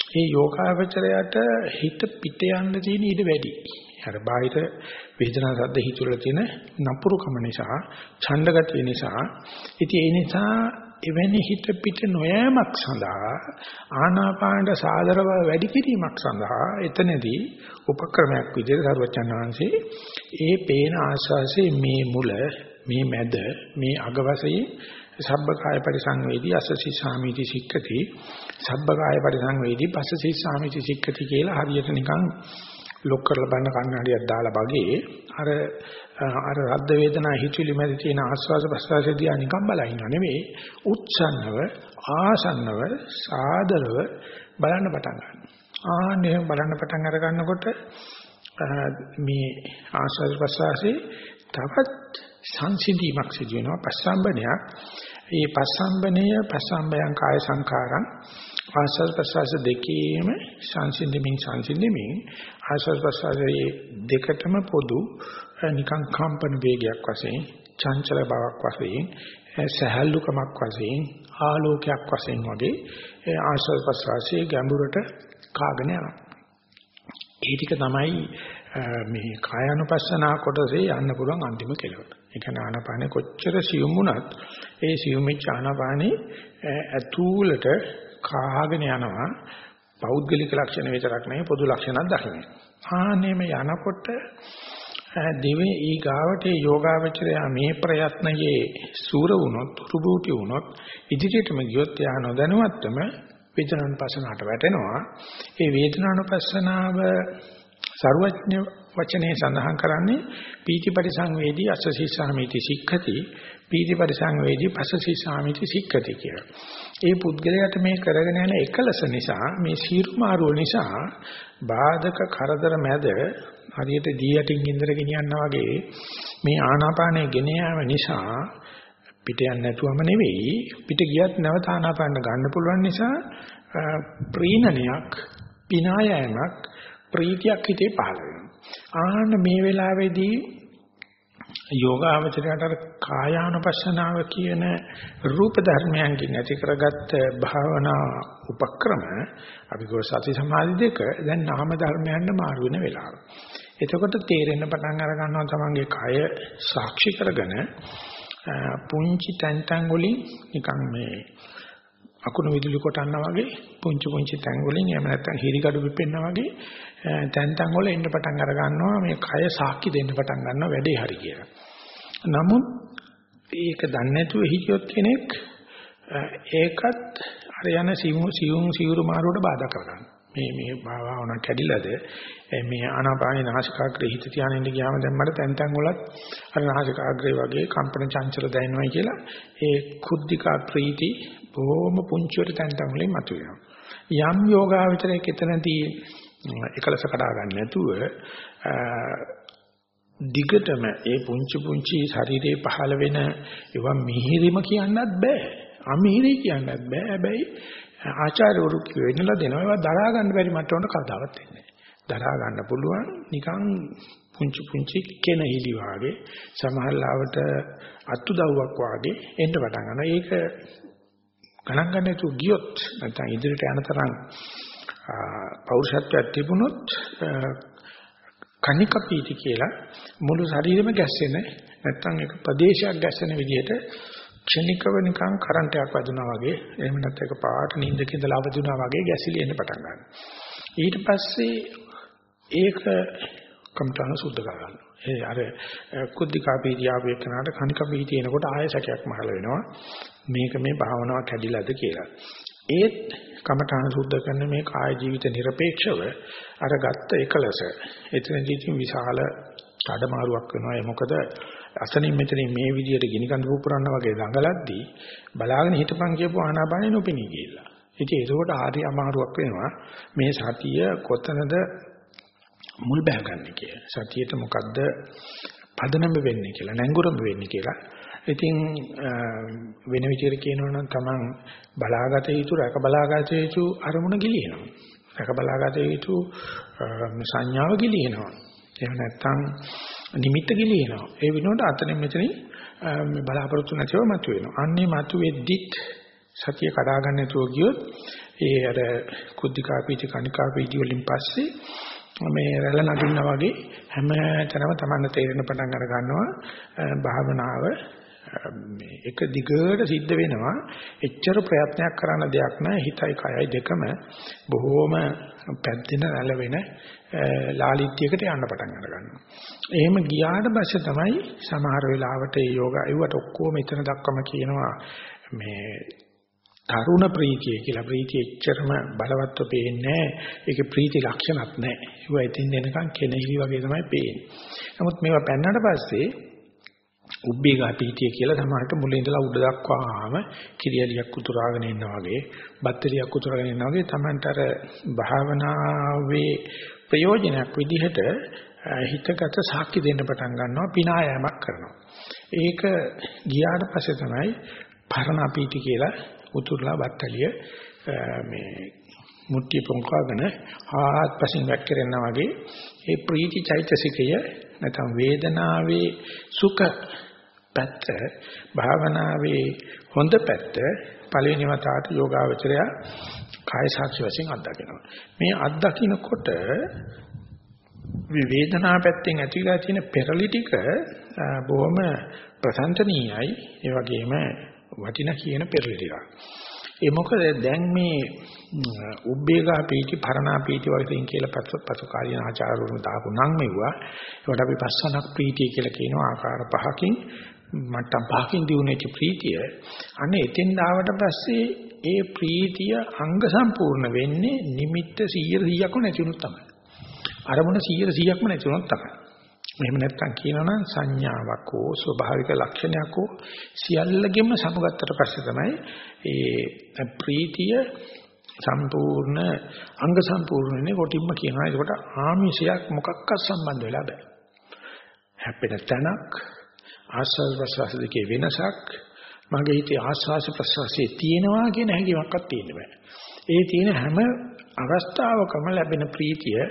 [SPEAKER 1] මේ යෝගාවචරයට හිත පිට යන්න තියෙන ඊට වැඩි. අර බාහිර වේදනා සද්ද හිතුවල තියෙන නපුරුකම නිසා, ඡණ්ඩගතිය නිසා, ඉතින් ඒ නිසා එවැනි හිත පිට නොයෑමක් සඳහා ආනාපානට සාදරව වැඩි කිරීමක් සඳහා එතනදී උපක්‍රමයක් විදිහට සරුවචන් වහන්සේ ඒ පේන ආස්වාසේ මේ මුල මේ මැද මේ අග වශයෙන් සබ්බකාය පරිසංවේදී අසසි සාමිති සික්කති. සබ්බකාය පරිසංවේදී පසසි සාමිති සික්කති කියලා හරියට නිකන් ලොක් කරලා බලන කන්නඩියක් දාලා වගේ අර අර රද්ද වේදනා හිතුවිලි මැද තියෙන ආස්වාද ප්‍රසවාසය දිහා නිකන් බලා ඉන්නව නෙවෙයි උත්සන්නව ආසන්නව සාදරව බලන්න පටන් ගන්නවා. ආන්නේ බලන්න පටන් අර ගන්නකොට මේ ආස්වාද ප්‍රසවාසයේ තවත් සංසිඳීමක් සිදු වෙනවා. පස්සම්බනයක් ඒ පස්සම්බනය පස්සම්බයං කාය සංකාරං ආස්වාද ප්‍රසවාස දෙකේම සංසිඳෙමින් සංසිඳෙමින් ආස්වාද ප්‍රසවාසයේ දෙකටම පොදු නිකං කම්පන වේගයක් වශයෙන් චංචල බවක් වශයෙන් සහැල්ලුකමක් වශයෙන් ආලෝකයක් වශයෙන් වගේ ආස්වාද ප්‍රසවාසයේ ගැඹුරට කාගෙන යනවා. ඒ ටික තමයි මේ කායानुපස්සනා කොටසේ යන්න පුළුවන් අන්තිම කෙලවර. ඒ කියන්නේ ආනාපානෙ කොච්චර සියුම් වුණත් ඒ සියුම් වෙච්ච ආනාපානෙ ඇතුළට කාගෙන යනවා පෞද්ගලික ලක්ෂණ විතරක් නෙවෙයි පොදු ලක්ෂණක් දකින්න. ආනේම යනකොට දෙවේ ඊ ගාවට යෝගාවචරය මේ ප්‍රයත්නයේ සූර වුණොත් රුබූටි වුණොත් ඉදිරියටම ගියොත් යා නොදැනුවත්වම වේදනානුපස්සනාවට වැටෙනවා. ඒ වේදනානුපස්සනාව ਸਰවඥ වචනේ සඳහන් කරන්නේ පීති පරිසංවේදී අස්සසී සාමිති සික්ඛති පීති පරිසංවේදී පස්සසී සාමිති සික්ඛති කියලා. ඒ පුද්ගලයාට මේ කරගෙන යන එකලස නිසා මේ සීරුමාරුව නිසා බාධක කරදර මැද හරියට දී යටින් ඉන්දර ගෙනියනවා වගේ මේ ආනාපානය ගෙන යාම නිසා පිට යන්නේ නැතුවම නෙවෙයි පිට ගියත් නැවත ආනාපාන ගන්න පුළුවන් නිසා ප්‍රීණනයක් පිනායමක් ප්‍රීතියක් හිතේ පහළ වෙනවා ආන්න මේ වෙලාවේදී යෝගාවචරයට අර කායානුපස්සනාව කියන රූප ධර්මයන්කින් ඇති කරගත්ත භාවනා උපක්‍රම අපි ගෝ සති සමාධි දෙක දැන් නාම ධර්මයන්ට මාරු වෙන වෙලාව. එතකොට තේරෙන්න පටන් අර ගන්නවා තමන්ගේ කය සාක්ෂි කරගෙන පුංචි තැන් තැන් වලින් නිකන් මේ අකුණු විදුලි කොටන්නා වගේ පුංචි පුංචි තැන් වලින් එහෙම නැත්නම් හිරිකඩු පිපෙන්නා වගේ තැන් තැන් වල එන්න පටන් අර ගන්නවා මේ කය සාක්ෂි දෙන්න පටන් ගන්නවා වැඩේ හරි කියලා. නමුත් ඒක දන්නේ නැතුව හිටියොත් කෙනෙක් ඒකත් අර යන සිවුම් සිවුම් සිවුරු මාරුවට බාධා කරගන්නවා. මේ මේ භාවන කැඩිලාද මේ ආනාපානේ නාසිකාග්‍රේ හිත තියාගෙන ඉඳ ගියාම දැන් මට තැන් තැන් වලත් අර නාසිකාග්‍රේ වගේ කම්පන චංචල දැනෙනවා කියලා ඒ කුද්ධිකා ප්‍රීති බොහොම පුංචිවට තැන් තැන් වලින් මතුවෙනවා. යම් යෝගාවචරයේ කෙතනදී එකලස කඩා ගන්න නැතුව දිගටම ඒ පුංචි පුංචි ශරීරේ පහළ වෙන ඒවා මිහිරිම කියන්නත් බෑ. අමිහිරි කියන්නත් බෑ. හැබැයි ආචාර්යවරු වෙන්නලා දෙනවා ඒවා දරා ගන්න බැරි මට්ටමකට කවදාවත් එන්නේ දරා ගන්න පුළුවන් නිකන් පුංචි පුංචි කෙනහිලි වාගේ සමහරලාවට අත්උදව්වක් වාගේ එන්න පටන් ගන්නවා. ඒක ගණන් ගන්න තු ගියොත් නැත්නම් ඉදිරියට යන තරම් පෞරුෂත්වයක් තිබුණොත් කණික පීති කියලා මුළු ශරීරෙම ගැස්සෙන නැත්නම් ඒක ප්‍රදේශයක් ගැස්සෙන විදිහට ක්ෂණිකව නිකන් කරන්ට් එකක් වදිනවා වගේ එහෙම නැත්නම් ඒක පාට නිින්දක ඉඳලා අවදිනවා වගේ ගැසිලි එන්න පටන් ගන්නවා. ඊට පස්සේ ඒක කම්තාන සුද්ධ කරගන්න. ඒ අර කුද්ධිකාපීතිය ආපු එකනට කණිකපීතිය එනකොට ආය සැකයක් මහල වෙනවා. මේක මේ භාවනාව කැඩිලාද කියලා. ඒත් කමඨාන සුද්ධ කරන මේ කාය ජීවිත নিরপেক্ষව අර ගත්ත එකලස එතනදී තියෙන විශාල මාරුවක් වෙනවා. ඒ මොකද අතනින් මෙතනින් මේ විදියට ගිනිකඳ පුපුරන්න වගේ දඟලද්දී බලාගෙන හිටපන් කියපුව ආනාපානෙ නොපෙනී ගියලා. ඉතින් ඒකට ආදී අමාරුවක් වෙනවා. මේ සතිය කොතනද මුල් බහගන්නේ කියලා. සතියට මොකද්ද පදනම වෙන්නේ කියලා, නැංගුරම වෙන්නේ කියලා. ඉතින් වෙන විදිහට කියනවා නම් Taman බලාගත යුතු රැක බලාගත යුතු අරමුණ ගිලිනවා. රැක බලාගත යුතු සංඥාව ගිලිනවා. එහෙම නැත්නම් නිමිත්ත ගිලිනවා. ඒ විනෝඩ අතනින් මෙතනින් මේ බලාපොරොත්තු නැතිව මතුවෙනවා. අන්නේ මතුවෙද්දිත් සතිය කඩා ගන්න නැතුව ගියොත් ඒ අර කුද්ධිකා පීති කණිකා පීති වලින් පස්සේ මේ රැළ නගින්නා වගේ හැම තැනම Tamanne තේරෙන පටන් අර ගන්නවා. භාවනාව මේ එක දිගට සිද්ධ වෙනවා. එච්චර ප්‍රයත්නයක් කරන්න දෙයක් නැහැ. හිතයි කයයි දෙකම බොහෝම පැද්දෙන රැළ වෙන ලාලිත්‍යයකට යන්න පටන් ගන්නවා. එහෙම ගියාට පස්සේ තමයි සමහර වෙලාවට ඒ යෝග අයුවට ඔක්කොම එතන දක්වම කියනවා මේ තරුණ ප්‍රීතිය කියලා ප්‍රීතිය එච්චරම බලවත්ව පේන්නේ ඒකේ ප්‍රීති ලක්ෂණත් නැහැ. ඒවා ඉතින් එනකන් කෙනෙහිලි වගේ තමයි පේන්නේ. නමුත් මේවා පෙන්නට පස්සේ උබ්බේගා පීතිය කියලා සමහරට මුලින් ඉඳලා උඩ දක්වාම කිරියලියක් උතුරාගෙන ඉන්නා වගේ බත්තරියක් උතුරාගෙන ඉන්නා වගේ Tamanට අර භාවනාවේ ප්‍රයෝජනයක් විදිහට හිතගත සාක්ෂි දෙන්න පටන් ගන්නවා පිනායමක් කරනවා. ඒක ගියාට පස්සේ තමයි පරණ පීටි කියලා උතුරලා බත්තලිය මේ මුට්ටි පොංකාගෙන ආත්පසින් වැක්කිරෙනා වගේ ඒ ප්‍රීති චෛතසිකය නැත්නම් වේදනාවේ සුඛ පැත්ත භාවනාවේ හොඳ පැත්ත පළවෙනි වතාවට යෝගාවචරය කාය සාක්ෂි වශයෙන් අත්දකිනවා. මේ අත්දකින්නකොට වේදනා පැත්තෙන් ඇතිලා තියෙන පෙරලි ටික බොහොම ප්‍රසන්නනීයයි ඒ වගේම වටිනා කියන පෙරලි ටික. ඒ මොකද දැන් මේ උබ්බේගා පීති පරණා පීති වගේ කියලා පසු පසු කාලීන ආචාර්යවරුන් දාපු නම් මෙවුවා. ඒකට අපි පස්සනක් ප්‍රීතිය කියලා කියනවා ආකාර පහකින් මට්ටම් පහකින් දිනුනෙච්ච ප්‍රීතිය. අනේ එතෙන් ආවට පස්සේ ඒ ප්‍රීතිය අංග සම්පූර්ණ වෙන්නේ නිමිත්ත 100 100ක්ම නැතිවෙනුත් තමයි. අරමුණ 100 100ක්ම නැතිවෙනුත් තමයි. එහෙම නැත්නම් කියනවනම් සංඥාවක් හෝ ස්වභාවික ලක්ෂණයක් හෝ සියල්ලගෙම සමගත්තට පස්සේ තමයි ඒ ප්‍රීතිය සම්පූර්ණ අංග සම්පූර්ණනේ කොටින්ම කියනවා. ඒකට ආමිෂයක් මොකක්වත් සම්බන්ධ වෙලා බෑ. හැපෙන තැනක් ආස්වාද ප්‍රසවාස දෙකේ වෙනසක් මගේ හිතේ ආස්වාස ප්‍රසවාසයේ තියෙනවා කියන හැඟීමක්වත් තියෙන්න බෑ. ඒ තියෙන හැම අවස්ථාවකම ලැබෙන ප්‍රීතිය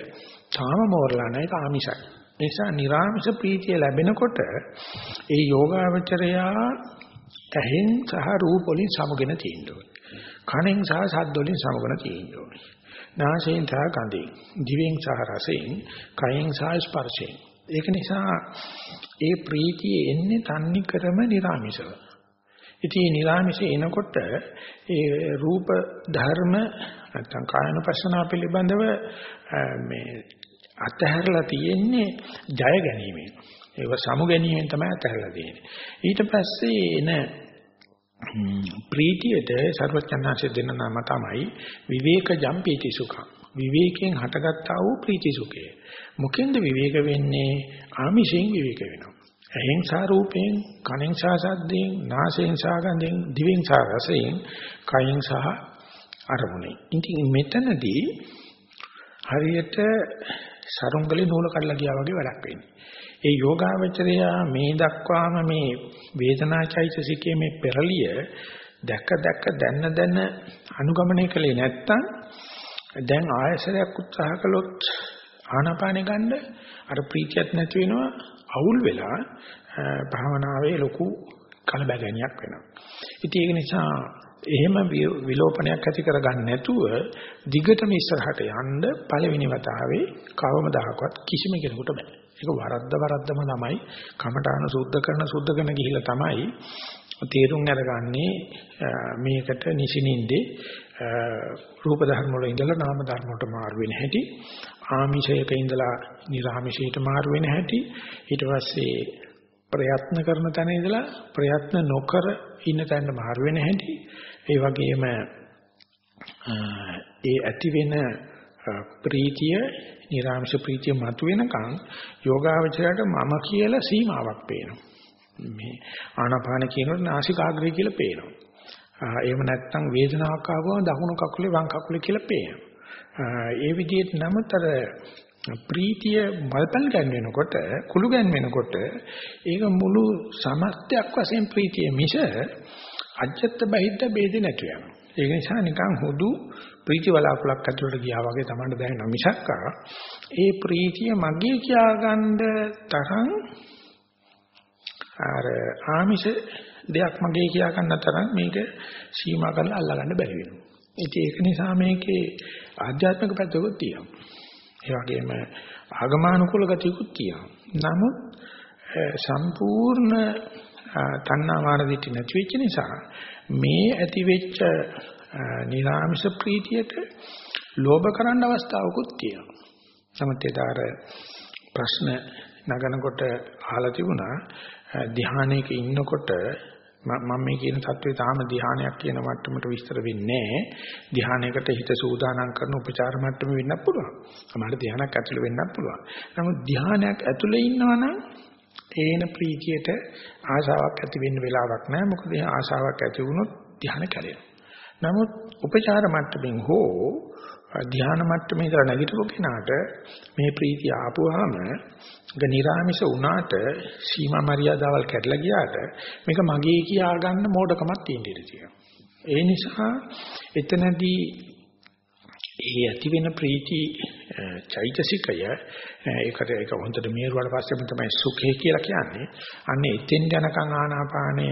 [SPEAKER 1] තාම මෝරලා නැහැ ඒක ආමිෂයි. නිසා නිර්ආමිෂ ප්‍රීතිය ලැබෙනකොට ඒ යෝගාවචරයා ඇහෙන් සහ රූප වලින් සමගෙන තියෙන්න ඕනේ. කනෙන් සහ ශබ්ද වලින් සමගෙන තියෙන්න ඕනේ. නාසයෙන් සහ ගඳෙන්, දිවෙන් සහ රසයෙන්, කයෙන් සහ ස්පර්ශයෙන්. ඒක නිසා ඒ ප්‍රීතිය එන්නේ තන්නි කරම නිර්ආමිෂව. ඉතින් මේ නිරාමිෂේ එනකොට ඒ රූප ධර්ම නැත්තම් කායනුපස්සනා පිළිබඳව මේ අතහැරලා තියෙන්නේ ජය ගැනීමෙන්. ඒක සමු ගැනීමෙන් තමයි අතහැරලා තියෙන්නේ. ඊට පස්සේ එන ප්‍රීතියට ਸਰවඥාන්සේ දෙන නම තමයි විවේක ජම්පීති සුඛ. විවේකයෙන් හටගත්තා වූ ප්‍රීති සුඛය. මොකෙන්ද විවේක වෙන්නේ? ආමිෂයෙන් විවේක වෙනවා. ඇහෙන් සහ රූපයෙන්, කනෙන් සහ ශබ්දයෙන්, නාසයෙන් සහ ගන්ධයෙන්, දිවෙන් සහ රසයෙන්, කයෙන් සහ අරමුණේ. ඉතින් මෙතනදී හරියට සරුංගලේ නූල කඩලා ගියා වගේ වැඩක් වෙන්නේ. ඒ යෝගාවචරය මේ දක්වාම මේ වේදනාචෛතසිකයේ මේ පෙරලිය දැක දැක දැන්න දැන අනුගමනය කළේ නැත්තම් දැන් ආයසරයක් උත්සාහ කළොත් ආනාපානෙ ගන්න අර ප්‍රීතියක් නැති වෙනවා අවුල් වෙලා භාවනාවේ ලොකු කලබගැනියක් වෙනවා. ඉතින් ඒක නිසා එහෙම විලෝපනයක් ඇති කරගන්න නැතුව දිගටම ඉස්සරහට යන්න පළවෙනි වතාවේ කවමදාකවත් කිසිම කෙනෙකුට බෑ. ඒක වරද්ද වරද්දම තමයි කමඨාන සුද්ධ කරන සුද්ධ කරන ගිහිල්ලා තමයි තේරුම් අරගන්නේ මේකට නිසිනින්දේ රූප ධර්ම වල ඉඳලා නාම ධර්ම වලට මාරු වෙන හැටි ආමිෂයක ඉඳලා නිර්ආමිෂයට මාරු වෙන හැටි ඊට පස්සේ ප්‍රයත්න කරන තැන ඉඳලා ප්‍රයත්න නොකර ඉන්න තැනට මාරු වෙන හැටි. ඒ වගේම ඒ ඇති වෙන ප්‍රීතිය නිර්ආමිෂ ප්‍රීතිය මතුවෙනකන් යෝගාවචරයට මම කියලා සීමාවක් පේනවා. මේ ආනාපාන කියනකොට නාසිකාග්‍රය කියලා පේනවා. එහෙම නැත්නම් වේදනාවක් ආවම දකුණු කකුලේ වම් කකුලේ කියලා පේනවා. ඒ විදිහට නමුත් අර ප්‍රීතිය මල්පල් ගන්න කුළු ගැන්වෙනකොට ඒක මුළු සමස්තයක් වශයෙන් ප්‍රීතිය මිස අජත්ත බහිද්ද බේදේ නැතු යනවා. ඒක නිසා නිකන් හුදු ප්‍රීති වලාකුලක් ඇතුළට ගියා වගේ Tamanට දැනෙනවා මිසක් ඒ ප්‍රීතිය මගේ කියාගන්න තරම් අර ආමිෂ දෙයක් මගේ කියා ගන්න තරම් මේක සීමා කරලා අල්ලා ගන්න බැරි වෙනවා. ඉතින් ඒක නිසා මේකේ ආධ්‍යාත්මික පැත්තකුත් තියෙනවා. ඒ වගේම ආගමානුකූල ගතියකුත් තියෙනවා. නමුත් සම්පූර්ණ තණ්හාමාන දිටි නැති වෙච්ච නිසා මේ ඇති වෙච්ච නිරාමිෂ ප්‍රීතියට ලෝභ කරන්න අවස්ථාවකුත් තියෙනවා. නමුත් ඒදාර ප්‍රශ්න නගනකොට අහලා තිබුණා ධ්‍යානයක ඉන්නකොට මම මේ කියන தત્ත්වය තාම ධ්‍යානයක් කියන මට්ටමට විස්තර වෙන්නේ නැහැ. ධ්‍යානයකට හිත සූදානම් කරන උපචාර මට්ටම වෙන්නත් පුළුවන්. සමහර ධ්‍යානයක් ඇතුළේ වෙන්නත් පුළුවන්. නමුත් ධ්‍යානයක් ඇතුළේ ඉන්නවනම් ඒන ප්‍රීතියට ආශාවක් ඇති වෙන්න වෙලාවක් නැහැ. මොකද ඒ ආශාවක් ඇති වුණොත් ධ්‍යාන කැඩෙනවා. නමුත් උපචාර මට්ටමින් හෝ ධ්‍යාන මට්ටමේ ඉඳලා නැගිටපු කෙනාට මේ ප්‍රීතිය ආපුවාම ඒක නිර්ආමිෂ වුණාට සීමා මරියාදාවල් කැඩලා ගියාට මේක මගේ කියා ගන්න මෝඩකමක් තියෙන ඉඩ තියෙනවා. ඒ නිසා එතනදී ඒ ඇති වෙන ප්‍රීති චෛතසිකය ඒකට ඒක හොඳට මේරුවාට පස්සෙම තමයි සුඛය කියලා කියන්නේ. අන්න එතෙන් යනකම් ආනාපානය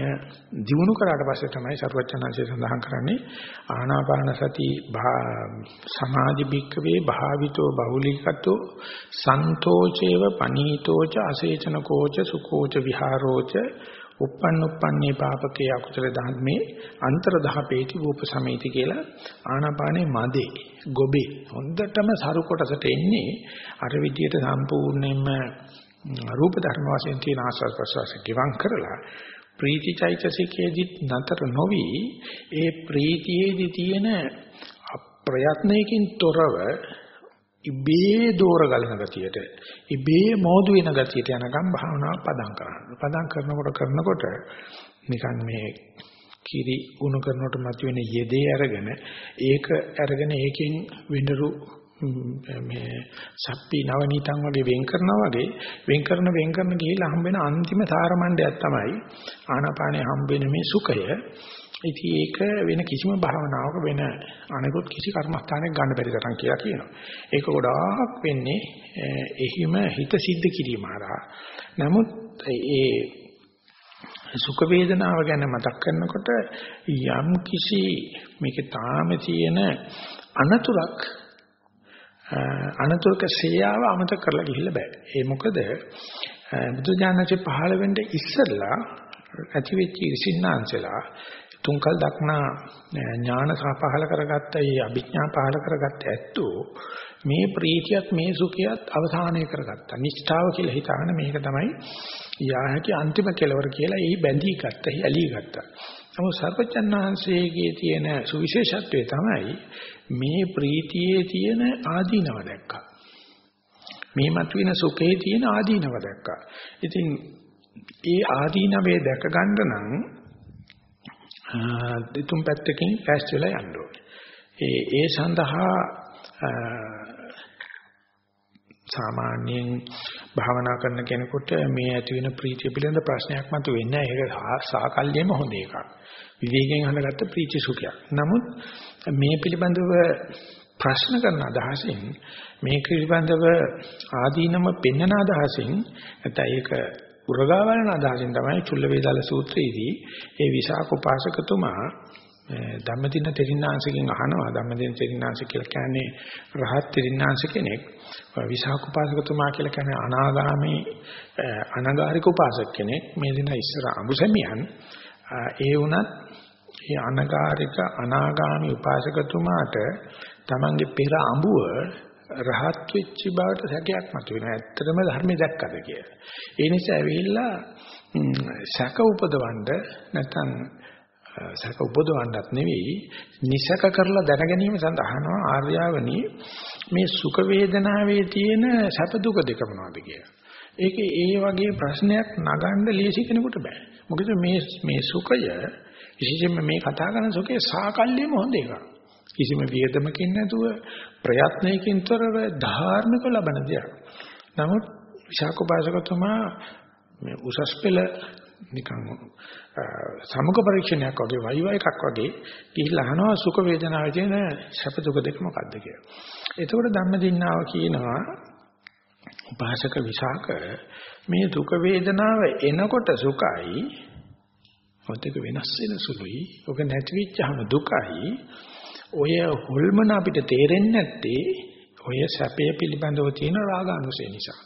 [SPEAKER 1] දිනු කරාට පස්සේ තමයි සරුවචනංශය සඳහන් කරන්නේ ආනාපාන සති සමාධි භික්කවේ භාවිතෝ බහුලීකතෝ සන්තෝචේව පනීතෝච අසේචනකෝච සුකෝච විහාරෝච uppන් uppන්නේ පාපකේ අකුසල ධර්මේ අන්තරදහපේති රූප සමේති කියලා ආනාපානේ මදේ ගොබේ හොඳටම සරු කොටසට එන්නේ අර විදියට සම්පූර්ණයෙන්ම රූප ධර්ම වශයෙන් තියෙන ආස්වාද ප්‍රසවාස ගිවං කරලා ප්‍රීතිචෛතසිකයේදී නතර නොවි ඒ ප්‍රීතියේදී තියෙන ප්‍රයත්නයකින් තොරව ඉබේ දෝර ගලන ගතියට ඉබේ මෝදු වෙන ගතියට යනකම් භාවනාව පදම් කරන්න. පදම් කරනකොට කරනකොට නිකන් මේ කිරි උණු කරනකොට මතුවෙන යෙදේ අරගෙන ඒක අරගෙන ඒකෙන් විඳරු මේ සප්පි නවනීතං වගේ වෙන් කරනවා වගේ වෙන් කරන වෙන් කරන ගිහිල්ලා හම්බෙන අන්තිම සාරමණ්ඩයක් තමයි ආනාපානයේ හම්බෙන මේ සුඛය ඉතින් ඒක වෙන කිසිම භාවනාවක වෙන අනෙකුත් කිසි කර්මස්ථානයක් ගන්න බැරි තරම් කියලා කියනවා. ඒක ගොඩාක් වෙන්නේ එහිම හිත සිද්ධ කිරීම හරහා. නමුත් ඒ සුඛ වේදනාව ගැන මතක් කරනකොට යම් කිසි මේකේ තාම තියෙන අනතුරක් අනතුරක සේයාව අමතක කරලා ගිහිල්ලා බෑ. ඒ මොකද බුදු ඥානසේ පහළ වෙන්න ඉස්සෙල්ලා ඇති වෙච්ච ඉරිසින්නාංශලා තුන්කල් දක්නා ඥාන සාපහල කරගත්ත ඒ අභිඥා පහල කරගත්ත ඇත්තෝ මේ ප්‍රීතියත් මේ සුඛයත් අවසානය කරගත්තා. නිෂ්ඨාව කියලා හිතාගෙන මේක තමයි යාහටි අන්තිම කෙලවර කියලා එහි බැඳී ගත්තා, එහි ඇලී ගත්තා. නමුත් සර්වචන්නාංශයේ තියෙන සුවිශේෂත්වය තමයි මේ ප්‍රීතියේ තියෙන ආදීනව දැක්කා. මේ මතුවෙන සුඛයේ තියෙන ආදීනව දැක්කා. ඉතින් ඒ ආදීනවේ දැක ගන්න නම් දෙතුන් පැත්තකින් ඈස් වෙලා යන්න ඕනේ. ඒ ඒ සඳහා සාමාන්‍යයෙන් භාවනා කරන කෙනෙකුට මේ ඇති වෙන ප්‍රීතිය පිළිබඳ ප්‍රශ්නයක් මතුවෙන්නේ නැහැ. ඒක සාකල්යෙම හොඳ එකක්. විවේකයෙන් හඳගත්ත ප්‍රීති සුඛයක්. නමුත් මේ පිළිබඳව ප්‍රශ්න කරන අදහසින් මේ පිළිබඳව ආදීනම පෙන්වන අදහසින් නැත්නම් ඒක උරගා බලන අදහසින් තමයි චුල්ල වේදාල සූත්‍රයේදී ඒ විසාක උපාසකතුමා ධම්මදින තෙරිණාංශකින් අහනවා. ධම්මදින තෙරිණාංශ කියලා කියන්නේ රහත් තෙරිණාංශ කෙනෙක්. විසාක උපාසකතුමා කියලා කියන්නේ අනාගාමී අනගාരിക උපාසක කෙනෙක්. මේ දින ඉස්සර අඹසමියන් ඒ වුණත් ඒ අනගාരിക අනාගාමී උපාසකතුමාට තමන්ගේ පෙර අඹුව රහත් වෙච්ච බවට සැකයක් මතුවෙනවා. ඇත්තටම ධර්මයේ දැක්කද කියලා. ඒ නිසා ඇවිල්ලා සැක උපදවන්න නැත්නම් සැක උපදවන්නත් නෙවෙයි නිසක කරලා දැන ගැනීම සඳහා ආර්යාවනි මේ සුඛ වේදනාවේ තියෙන සැප දුක දෙක මොනවද කියලා. ඒකේ ඒ වගේ ප්‍රශ්නයක් නගන්න ලීසි කෙනෙකුට බෑ. මොකද මේ මේ සුඛය විශේෂයෙන්ම මේ කතා කරන සුඛේ සාකල්යෙම හොඳ එකක්. කිසිම වියදමකින් නැතුව ප්‍රයත්නයකින් තොරව ධාර්මික ලබන දෙයක්. නමුත් විශාකෝපාසකතුමා මේ උසස් පෙළ නිකන් සමුක පරීක්ෂණයක් වගේ වයිව එකක් වගේ ගිහිල්ලා අහනවා සුඛ වේදනාවේ තියෙන සැප දුක දෙක මොකක්ද කියලා. එතකොට ධම්මදින්නාව කියනවා උපාසක විසාක මේ දුක වේදනාව එනකොට සුඛයි ඔතක වෙනස් වෙන සුළුයි. ඔක නැති වෙච්චාම දුකයි. ඔය හොල්මන අපිට තේරෙන්නේ නැත්තේ ඔය සැපය පිළිබඳව තියෙන රාගානුසය නිසා.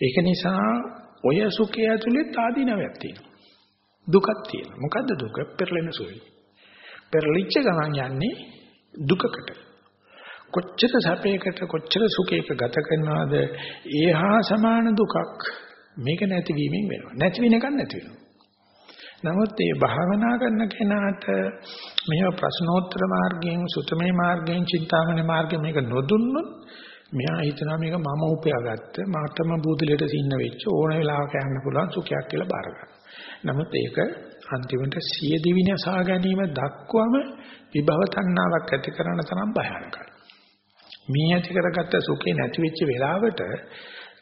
[SPEAKER 1] ඒක නිසා ඔය සුඛය ඇතුලේ ආදීනවයක් තියෙනවා. දුකක් තියෙනවා. මොකද්ද දුක? පෙරලෙන සුවයි. පෙරලිච්ච ගමන් යන්නේ දුකකට. කොච්චර සැපයකට කොච්චර සුඛයක ගත කරනවද ඒහා සමාන දුකක් මේක නැතිවීමෙන් වෙනවා. නැති වෙන එකක් නැති වෙනවා. නමුත් මේ භාවනා කරන කෙනාට මේව ප්‍රශ්නෝත්තර මාර්ගයෙන් සුතමේ මාර්ගයෙන් චින්තාමන මාර්ගයෙන් මේක නොදුන්නොත් මෙයා හිතනවා මේක මම උපයාගත්ත මාතම බුදුලෙට සින්න වෙච්ච ඕන වෙලාවක යන්න පුළුවන් සුඛයක් කියලා බාර ගන්න. නමුත් ඒක අන්තිමට සිය දිවිනසා ගැනීම දක්වම විභව තණ්හාවක් ඇති කරන තරම් භයානකයි. මේ ඇති කරගත්ත සුඛේ නැති වෙච්ච වෙලාවට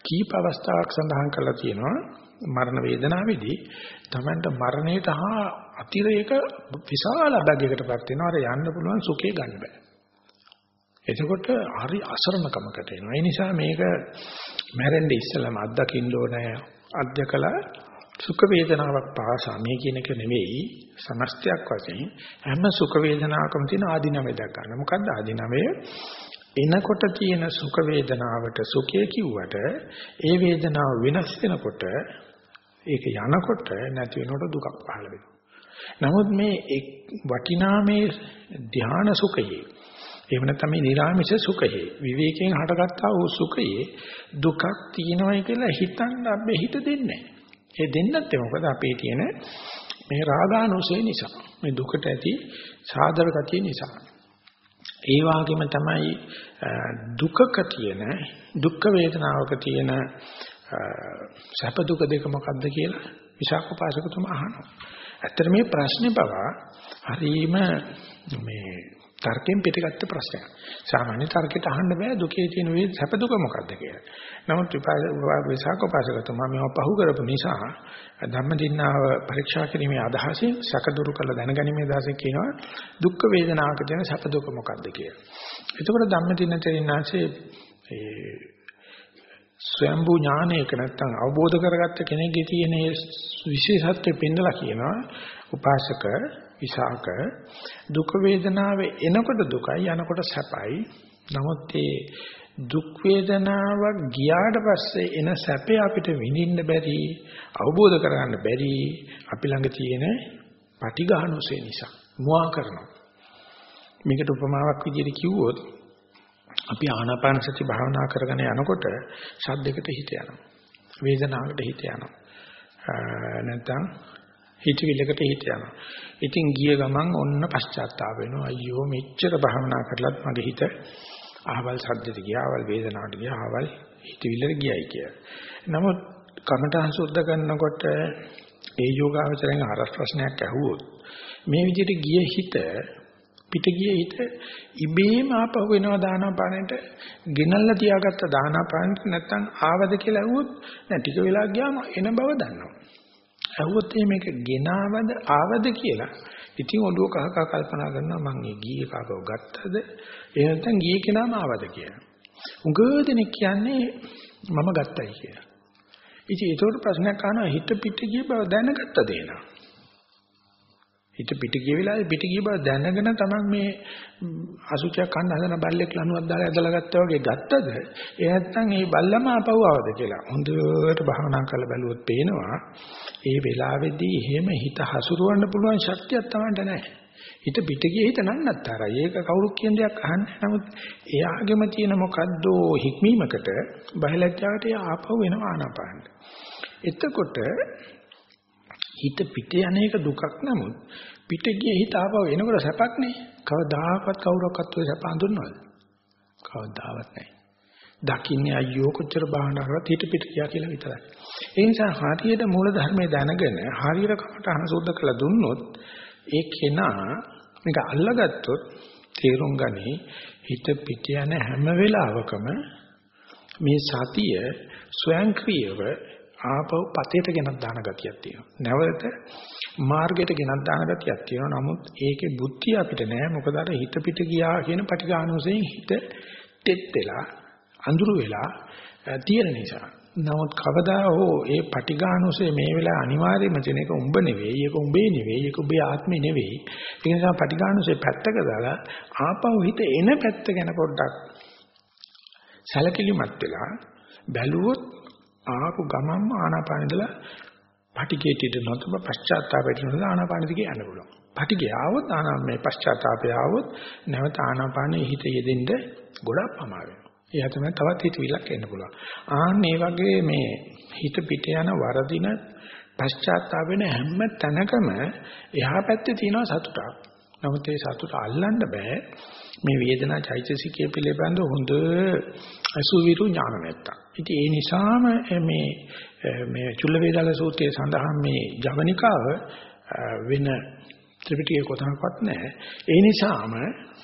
[SPEAKER 1] කීප අවස්ථාවක් සඳහන් කරලා තියෙනවා මරණ වේදනාවේදී තමන්ට මරණයට හා අතිරේක විශාල අභගයකටපත් වෙනවා අර යන්න පුළුවන් සුඛේ ගන්න බෑ. එතකොට හරි අසරණකමකට එනවා. ඒ නිසා මේක මැරෙන්න ඉස්සලම අත්දකින්න ඕනේ. අධ්‍යකලා සුඛ වේදනාවක් පාසා මේ කියන එක නෙවෙයි සමස්තයක් වශයෙන් හැම සුඛ වේදනාවකම තියෙන ආධිනවය දක් ගන්න. මොකද්ද ආධිනවය? එනකොට තියෙන සුඛ වේදනාවට සුඛය කිව්වට ඒ වේදනාව වෙනස් වෙනකොට ඒක යනකොට නැති වෙනකොට දුකක් පහළ වෙනවා. නමුත් මේ වටිනා මේ ධාන සුඛයේ එහෙම නැත්නම් මේ නිර්ාමිෂ සුඛයේ විවේකයෙන් හටගත්තා වූ සුඛයේ දුකක් තියෙනවයි කියලා හිතන්න අපේ හිත දෙන්නේ නැහැ. ඒ දෙන්නත් මොකද අපේ තියෙන මේ රාගානුසය නිසා. මේ දුකට ඇති සාදර ගතිය නිසා. ඒ වගේම තමයි දුකක තියෙන දුක් වේදනාවක තියෙන සැප දුක දෙක මොකක්ද කියලා විශාකපාසකතුමා අහනවා. ඇත්තට මේ ප්‍රශ්නේ පවා හරීම මේ තර්කයෙන් පිටගත්ත ප්‍රශ්නයක්. සාමාන්‍ය තර්කයට අහන්න බෑ දුකේ තියෙන මේ සැප දුක මොකක්ද කියලා. නමුත් විශාකපාසකතුමා මේව පහු කරපු නිසා ධම්මදින්නාව පරීක්ෂා කිරීමේ අදහසින් සැකදුරු කළ දැනගැනීමේ අදහසින් කියනවා දුක් වේදනාවක තියෙන සැප දුක මොකක්ද කියලා. එතකොට ධම්මදින්න තෙරින්නාසේ ඒ ස්වයම්බු ඥානයක නැත්තම් අවබෝධ කරගත්ත කෙනෙක්ගේ තියෙන විශේෂත්වය පෙන්නලා කියනවා. උපාසක විසාක දුක වේදනාවේ එනකොට දුකයි යනකොට සැපයි. නමුත් ඒ දුක් වේදනාවක් ගියාට පස්සේ එන සැපේ අපිට විඳින්න බැරි අවබෝධ කරගන්න බැරි අපි ළඟ තියෙන පටිඝානෝසේ නිසා මුවා කරනවා. මේකට උපමාවක් විදිහට කිව්වොත් අපි ආනාපාන සති භාවනා කරගෙන යනකොට ශබ්දයකට හිත යනවා වේදනාවකට හිත යනවා නැත්නම් හිතවිල්ලකට හිත යනවා. ඉතින් ගිය ගමන් ඔන්න පශ්චාත්තාප වෙනවා. අයියෝ මෙච්චර භාවනා කරලත් මගේ හිත අහවල් සද්දෙට ගියා, අහවල් වේදනාවට ගියා, අහවල් හිතවිල්ලට ගියයි කියලා. නමුත් කමඨහං සුද්ධ කරනකොට ඒ යෝගාවචරයෙන් අර ප්‍රශ්නයක් ඇහුවොත් මේ විදිහට ගිය හිත පිට ගිය හිත ඉබේම ආපහු වෙනවා දානාපානෙට ගෙනල්ලා තියාගත්ත දානාපානෙට නැත්තම් ආවද කියලා ඇහුවොත් දැන් ටික වෙලා ගියාම එන බව දන්නවා. ඇහුවොත් මේක ගෙනාවද ආවද කියලා ඉතින් ඔළුව කහ කහ කල්පනා කරනවා මං ඒ ගියේ කාකව ගත්තද එහෙම නැත්නම් ගියේ කෙනාම ආවද කියලා. උගදෙනෙක් කියන්නේ මම ගත්තයි කියලා. ඉතින් ඒතකොට ප්‍රශ්නයක් අහනවා හිත පිට ගිය බව දැනගත්තද එනවා. හිත පිට ගිය වෙලාවේ පිට ගිය බව දැනගෙන තමයි මේ අසුචයක් කන්න හදන බල්ලෙක් ලණුවක් දාලා ඇදලා ගත්තා වගේ ගත්තද? ඒ නැත්නම් ඒ බල්ලම ආපහු ආවද කියලා. හොඳට භාවනා කරලා බැලුවොත් පේනවා ඒ වෙලාවේදී එහෙම හිත හසුරවන්න පුළුවන් ශක්තියක් Tamanට නැහැ. හිත පිට ගිය හිත නන්නත්තරයි ඒක කවුරුත් කියන දෙයක් අහන්නේ නමුත් එයාගෙම තියෙන මොකද්ද හික්මීමකට බයලජ්ජාවට ආපහු වෙනවා ආනාපානට. එතකොට හිත පිට යන එක දුකක් නමුත් පිට ගියේ හිත ආපහු එනකොට සැපක් නේ. කවදාකවත් කවුරක්වත් ඔය සැප අඳුරනවද? කවදාවත් නැහැ. දකින්නේ අයියෝ කොච්චර බාහනා කරත් හිත පිට ගියා කියලා විතරයි. ඒ නිසා හරියට මූල ධර්මයේ දැනගෙන හරියට කමට අහසුද්ධ කළ දුන්නොත් ඒ කෙනා මේක අල්ලගත්තොත් තේරුම් ගනි හිත පිට යන හැම වෙලාවකම මේ සතිය ස්වයංක්‍රීයව ආපහු පතේට ගෙනත් දාන ගතියක් තියෙනවා. නැවත මාර්ගයට ගෙනත් දාන ගතියක් තියෙනවා. නමුත් ඒකේ බුද්ධිය අපිට නෑ. මොකද අර හිත පිට ගියා කියන පටිඝානෝසයෙන් හිත තෙත් වෙලා අඳුරු වෙලා තියෙන නිසා. නමුත් කවදා හෝ ඒ පටිඝානෝසය මේ වෙලාව අනිවාර්යයෙන්ම තියෙන එක උඹ නෙවෙයි, ඒක උඹේ නෙවෙයි, ඒක උඹේ ආත්මේ නෙවෙයි. ඒ නිසා පටිඝානෝසය පැත්තක දාලා ආපහු හිත එන පැත්ත ගැන පොඩ්ඩක් සැලකිලිමත් වෙලා බැලුවොත් ආපු ගමන්ම ආනාපාන ඉඳලා පටිගේටිට නොතම පශ්චාත්තාපයට නොදලා ආනාපාන දිගේ යන්න පුළුවන්. පටිගය ආවොත් ආනාමේ පශ්චාත්තාපය ආවොත් නැවත ආනාපානයේ හිත යෙදෙන්න ගොඩක් පමා වෙනවා. එයා තමයි තවත් හිතවිල්ලක් එන්න පුළුවන්. ආන් මේ වගේ මේ හිත පිට යන වරදින පශ්චාත්තාප වෙන හැම තැනකම එහා පැත්තේ තියෙනවා සතුටක්. නමුත් ඒ සතුට අල්ලන්න බෑ. මේ වේදනා චෛතසිකය පිළිබඳ හොඳ අසුවිරු ඥාන නැත්තම්. ඉතින් ඒ නිසාම මේ මේ චුල්ල වේදාල සූත්‍රයේ සඳහන් මේ ජවනිකාව වෙන ත්‍රිපිටකයේ කොතනකවත් නැහැ. ඒ නිසාම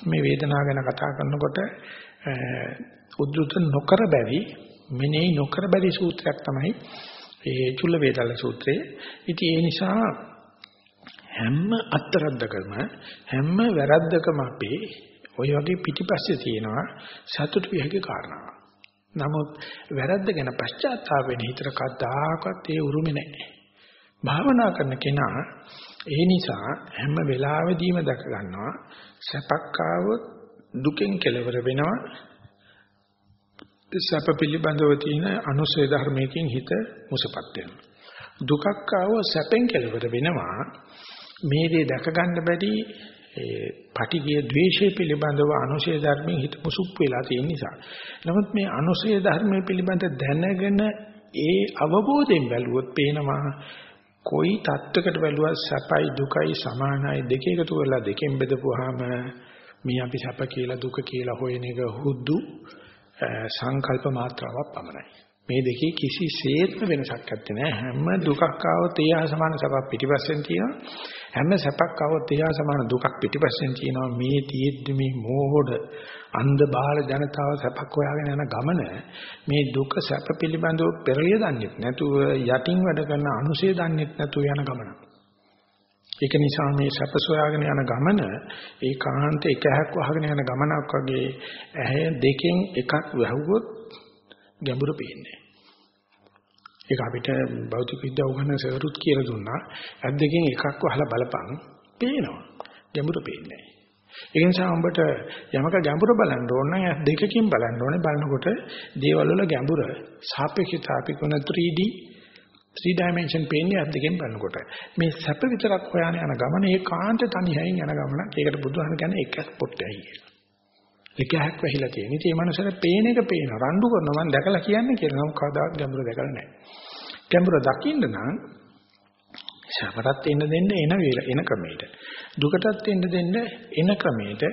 [SPEAKER 1] මේ වේදනාව ගැන කතා කරනකොට උද්දුත නොකර බැරි මෙනෙහි නොකර බැරි සූත්‍රයක් තමයි ඒ චුල්ල වේදාල සූත්‍රය. ඉතින් ඒ නිසා හැම අත්තරද්දකම හැම වැරද්දකම අපේ ওই වගේ පිටිපස්සේ තියෙනවා සතුට විහගේ කාරණාවක්. නමුත් වැරද්ද ගැන පශ්චාත්තාප වෙන හිතට කද්දාකවත් ඒ උරුමේ නැහැ. භාවනා කරන කෙනා ඒ නිසා හැම වෙලාවෙදීම දැක ගන්නවා සැපක් ආවොත් දුකෙන් කෙලවර වෙනවා. සැප පිළිබඳව තියෙන අනුසය ධර්මයකින් හිත මුසපත් වෙනවා. දුකක් ආවොත් සැපෙන් කෙලවර වෙනවා. මේ දේ දැක ගන්න බැරි ඒ පටිගිය ද්වේෂය පිළිබඳව අනුශය ධර්මයෙන් හිත මුසුප් වෙලා තියෙන නිසා. නමුත් මේ අනුශය ධර්මයේ පිළිබඳ දැනගෙන ඒ අවබෝධයෙන් බැලුවොත් පේනවා කොයි தත්වයකට බැලුවත් සැපයි දුකයි සමානයි දෙක එකතු කරලා දෙකෙන් බෙදපුවාම මේ අපි සැප කියලා දුක කියලා හොයන එක හුදු සංකල්ප මාත්‍රාවක් පමණයි. මේ දෙකේ කිසිසේත්ම වෙනසක් නැත්තේ නෑ හැම දුකක් ආවොත් ඒ හා සමාන සැපක් පිටිපස්සෙන් තියෙනවා හැම සැපක් આવොත් එයා සමාන දුකක් පිටිපස්සෙන් තියෙනවා මේ තියෙද්දි මේ මෝහොඩ අන්ධ බාල ජනතාව සැපක් හොයාගෙන යන ගමන මේ දුක සැප පිළිබඳව පෙරලිය දන්නේ නැතුව යටින් වැඩ කරන අනුසය දන්නේ නැතුව යන ගමන. ඒක නිසා මේ සැප සොයාගෙන යන ගමන ඒකාන්ත එකහක් වහගෙන යන ගමනක් වගේ ඇහැ දෙකෙන් එකක් වැහුවොත් ගැඹුරු පේන්නේ. ඒක අපිට භෞතික විද්‍යාව උගන්වන සරුත් කියලා දුන්නා. ඇද්දකින් එකක් වහලා බලපන්. පේනවා. ගැඹුරු පේන්නේ ඒ නිසා උඹට යමක ගැඹුර බලන්න ඕන නම් දෙකකින් බලන්න ඕනේ. බලනකොට දේවල් වල ගැඹුර සාපේක්ෂතාවිකුණ 3D 3 dimension පේන්නේ අත් දෙකෙන් බලනකොට. මේ සැප විතරක් හොයන යන ගමන ඒකාන්ත තනියෙන් යන ගමනක්. ඒකට බුදුහාම කියන්නේ එක ස්පොට්ටයි කියලා. එකහක් වැහිලා තියෙන. ඉතින් මේ මනුස්සර පේන එක පේන රණ්ඩු කරනවා මම දැකලා කියන්නේ කියලා නම් කවදාවත් ගැඹුර දැකලා නැහැ. ගැඹුර දකින්න නම් සැපටත් එන්න දෙන්න එන වේල එන ක්‍රමයට. දුකටත් එන්න දෙන්න එන ක්‍රමයට.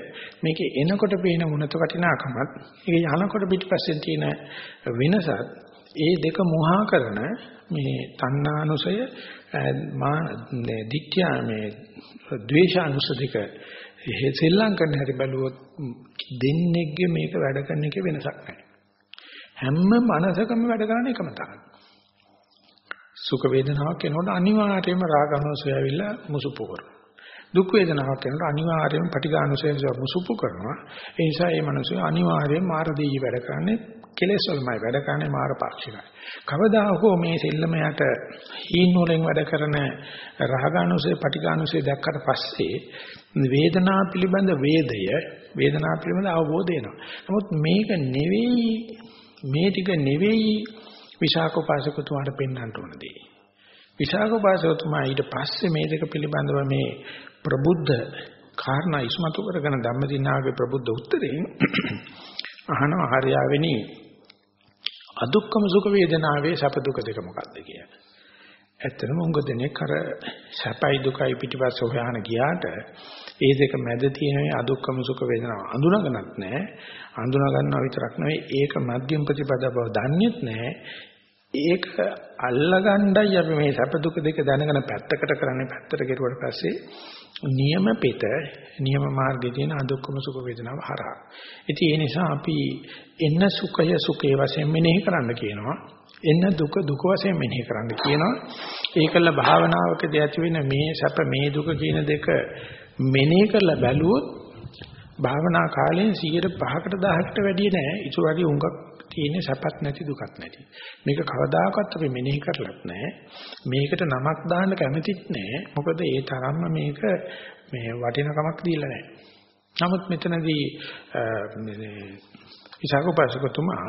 [SPEAKER 1] මේකේ එනකොට පේන මුණත වටිනාකමත් ඒක යනකොට පිටිපස්සෙන් තියෙන වෙනසත් ඒ දෙක මොහා කරන මේ තණ්හානුසය මා දික්ඛ්‍යා මේ ද්වේෂානුස දෙක සෙල්ලම් කරන හැටි බැලුවොත් දෙන්නේගේ මේක වැඩ කරන එකේ වෙනසක් නැහැ. හැම මනසකම වැඩ කරන එකම තමයි. සුඛ වේදනාවක් එනකොට අනිවාර්යයෙන්ම රාගානුසය ඇවිල්ලා මුසුපු කරනවා. දුක් වේදනාවක් එනකොට අනිවාර්යයෙන්ම පටිඝානුසය මුසුපු කරනවා. ඒ නිසා මේ මිනිස්සු අනිවාර්යයෙන්ම මාර දෙයි වැඩ කරන්නේ කෙලෙස් වලමයි වැඩ කරන්නේ මාර පාක්ෂිකයි. කවදා හෝ මේ සෙල්ලමයට හීන වලින් වැඩ කරන රාගානුසය පටිඝානුසය දැක්කට පස්සේ වේදනාව පිළිබඳ වේදය වේදනාව පිළිබඳ අවබෝධය එනවා. නමුත් මේක නෙවෙයි මේ ටික නෙවෙයි විශාකෝපාසකතුමාට පෙන්වන්න ඕන දේ. විශාකෝපාසකතුමා ඊට පස්සේ මේ දෙක පිළිබඳව මේ ප්‍රබුද්ධ කාරණා ඉස්මතු කරගෙන ධම්මදිනාගේ ප්‍රබුද්ධ උත්තරේ අහනවා හරියාවෙනි අදුක්කම සුඛ වේදනාවේ සැප දුක දෙක මොකක්ද කියලා. ඇත්තටම උඟ දෙනෙක් අර සැපයි දුකයි පිටිපස්ස හොයාන ගියාට ඒ දෙක මැද තියෙන අදුක්කම සුඛ වේදනාව අඳුනගනත් නැහැ. අඳුනා ගන්නවා විතරක් නෙවෙයි ඒක මධ්‍යම ප්‍රතිපද බව දන්නේත් නැහැ. ඒක අල්ලගණ්ඩයි අපි මේ සැප දුක දෙක දැනගෙන පැත්තකට කරන්නේ පැත්තට කෙරුවට පස්සේ නියම පිට නියම මාර්ගයේ තියෙන අදුක්කම සුඛ වේදනාව හරහා. ඉතින් ඒ නිසා අපි එන්න සුඛය සුඛේ වශයෙන් මෙනෙහි කරන්න කියනවා. එන්න දුක දුක වශයෙන් මෙනෙහි කරන්න කියනවා. ඒකල භාවනාවකදී ඇති වෙන මේ සැප මේ දුක කියන දෙක මෙනෙහි කරලා බැලුවොත් භාවනා කාලයෙන් 105කට 10කට වැඩිය නෑ. ඊට වඩා උඟක් තියෙන්නේ සැපත් නැති දුකත් නැති. මේක කවදාකවත් අපි මෙනෙහි කරලත් නෑ. මේකට නමක් දාන්න කැමතිත් නෑ. මොකද ඒ තරම්ම මේක මේ වටිනකමක් දීලා නෑ. නමුත් මෙතනදී මේ ඉසాగෝපාසකතුමා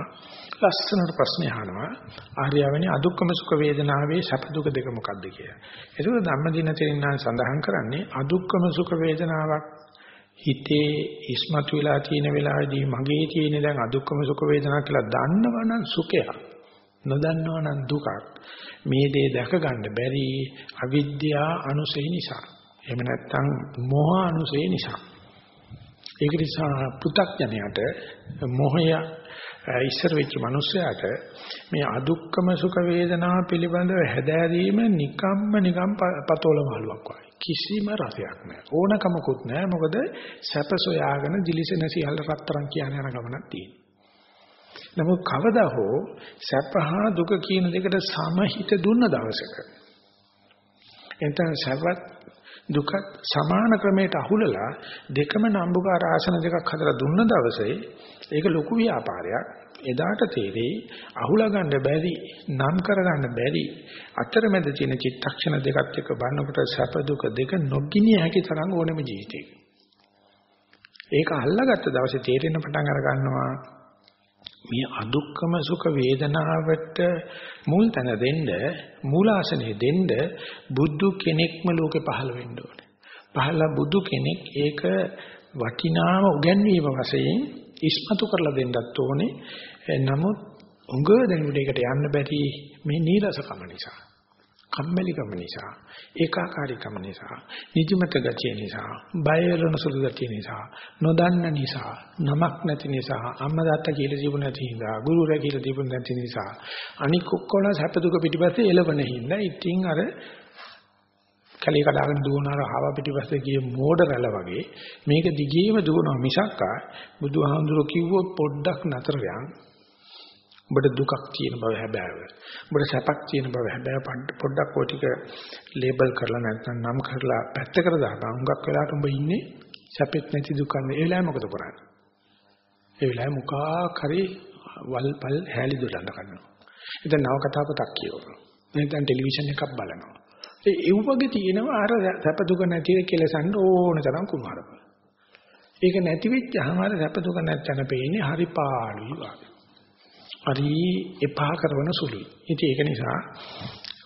[SPEAKER 1] ලස්සනට ප්‍රශ්න අහනවා ආර්යවනි අදුක්කම සුඛ වේදනාවේ සැප දුක දෙක මොකක්ද කියලා. ඒක ධම්මදින තෙරින්නා සඳහන් කරන්නේ අදුක්කම සුඛ වේදනාවක් හිතේ ඉස්මතු වෙලා තියෙන වෙලාවේදී මගේ තියෙන දැන් අදුක්කම සුඛ වේදනා කියලා දන්නවනම් සුඛයක්. නොදන්නවනම් දුකක්. මේ දේ දැක ගන්න බැරි අවිද්‍යා අනුසය නිසා. එහෙම නැත්නම් මොහ අනුසය නිසා. ඒක නිසා පෘ탁ඥයට මොහය ඉස්සර වෙච්ච මිනිස්සයාට මේ අදුක්කම සුඛ වේදනා පිළිබඳව හැදෑරීම නිකම්ම නිකම් පතෝල මාළුවක් වගේ. කිසිම රසයක් නැහැ. ඕනකමකුත් නැහැ. මොකද සැප සොයාගෙන දිලිසෙන සියල්ල රත්තරන් කියන යන ගමනක් තියෙනවා. නමුත් කවදා හෝ සැප හා දුක කියන දෙකට සමහිත දුන්න දවසක එතන සැපත් දුකත් සමාන ක්‍රමයට අහුලලා දෙකම නම්බුකාර ආසන දෙකක් හදලා දුන්න දවසේ ඒක ලොකු ව්‍යාපාරයක්. එදාට තේරෙයි අහුලා ගන්න බැරි, නම් කරගන්න බැරි අතරමැද තියෙන චිත්තක්ෂණ දෙකත් එක්ක බලනකොට සැප දුක දෙක නොගිනිය හැකි තරම් ඕනෙම ජීවිතේ. ඒක අල්ලාගත්ත දවසේ තේරෙන පටන් අර ගන්නවා මේ අදුක්කම සුඛ වේදනාවට මුල් තැන දෙන්න මූලාසනෙ දෙන්න බුදු කෙනෙක්ම ලෝකේ පහළ වෙන්න ඕනේ. පහළ බුදු කෙනෙක් ඒක වටිනාම උගන්වීම වශයෙන් ඉස්මතු කරලා දෙන්නත් ඕනේ. නමුත් උඟ දෙනුට ඒකට යන්න බැරි මේ නීරසකම නිසා. කම්මැලිකම නිසා, ඒකාකාරීකම නිසා, නිදිමත ගතිය නිසා, බය වෙන සුළු ගතිය නිසා, නොදන්න නිසා, නමක් නැති නිසා, අම්මා තාත්තා කියලා තිබුණ නැති නිසා, ගුරුවරයා කියලා තිබුණ නැති නිසා, අනික ඔක්කොම සැප දුක පිටිපස්සේ එළවන හින්දා ඉතින් අර කලී කඩාගෙන දුවන අර ආව පිටිපස්සේ ගිය මෝඩ රැළ වගේ මේක දිගේම දුවනවා මිසක්කා බුදුහාමුදුරුවෝ කිව්වොත් පොඩ්ඩක් නතර යන් ඔබට දුකක් තියෙන බව හැබෑව. ඔබට සැපක් තියෙන බව හැබෑව පොඩ්ඩක් ඔය ටික ලේබල් කරලා නැත්නම් නම් කරලා පැත්තකට දාපන්. හුඟක් වෙලාවට ඔබ ඉන්නේ සැපෙත් නැති දුකක් නේ. ඒ වෙලාවේ මොකද කරන්නේ? ඒ වෙලාවේ මොකක් හරි වල්පල් හැලි දොඩන්න කරනවා. ඉතින් නව කතා පොතක් කියවනවා. නැත්නම් ටෙලිවිෂන් එකක් බලනවා. ඒ ඒ වගේ තියෙනවා අර සැප දුක නැති කෙලසන්න ඕන තරම් කුමාරක. ඒක නැති වෙච්චාම අර සැප දුක නැත්තන පේන්නේ හරි පාළුයි වගේ. හරි එපා කරන සුළුයි. ඉතින් ඒක නිසා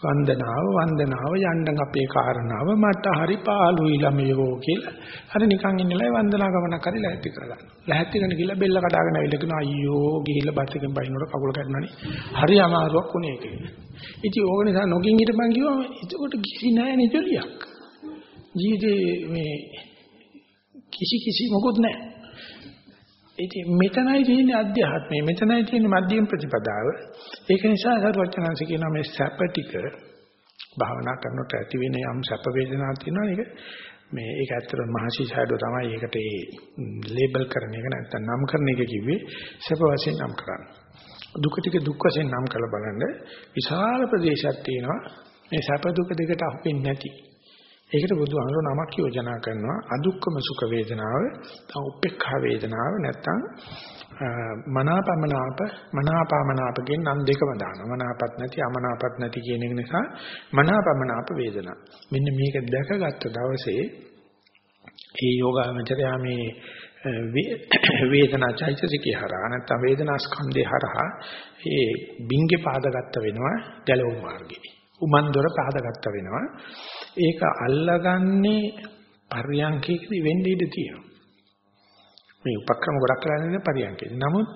[SPEAKER 1] වන්දනාව වන්දනාව යන්න අපේ කාරණාව මට හරි පාළුයි ළමයෝ කියලා. හරි නිකන් ඉන්නලා වන්දනා ගමනක් හරි ලැහැත්ති කරගන්න. ලැහැත්ති කරන ගිහලා බෙල්ල කඩාගෙන ඇවිල්ලා කියනවා අයියෝ ගිහිල්ලා බස් එකෙන් බයිනකොට කකුල කැඩුණානේ. හරි අමාරුවක් උනේ ඒක. ඉතින් ඕක නිසා නොගින් හිටපන් කිව්වම එතකොට ගිහි නෑ නේ ජොලියක්. ජීවිතේ මේ කිසි කිසි මොකුත් නැහැ. ඉතින් මෙතනයි තියෙන්නේ අධ්‍යාත්මය. මෙතනයි තියෙන්නේ මධ්‍යම ප්‍රතිපදාව. ඒක නිසා සර්වඥාන්සේ කියනවා මේ සැප ටික භාවනා කරනකොට ඇති වෙන යම් සැප වේදනාවක් තියෙනවා නේද? මේ ඒක ඇත්තට මහසි ෂැඩෝ තමයි ඒකට ඒ ලේබල් කරන එක නැත්තම් නම් කරන එක කිව්වේ සැප වශයෙන් නම් කරන්න. දුක ටික දුක් වශයෙන් නම් කරලා බලන්න විශාල ප්‍රදේශයක් තියෙනවා මේ සැප දුක දෙකට අහුවෙන්නේ නැති. ඒකට බුදුහාමුදුරුවෝ නමක් යෝජනා කරනවා අදුක්කම සුඛ වේදනාව, තව උපේක්ඛා වේදනාව නැත්තම් මනාපමනාප මනාපමනාප කියන නම් දෙකම දානවා. මනාපත් නැති අමනාපත් නැති කියන එක නිසා මනාපමනාප වේදනා. මෙන්න මේක දැකගත්ත දවසේ ඒ යෝගාවචරයා මේ වේදනා චෛතසිකේ හරහා නැත්නම් වේදනා ස්කන්ධේ හරහා ඒ බින්ගේ පාදගත්ත වෙනවා ගැලවුම් මාර්ගේ. උමන්දොර පාදගත්ත වෙනවා. ඒක අල්ලගන්නේ පරියන්කේදී වෙන්න ඉඩ තියෙනවා. මේ උපක්‍රම ගොඩක් කරන්නේ පරියන්කේදී. නමුත්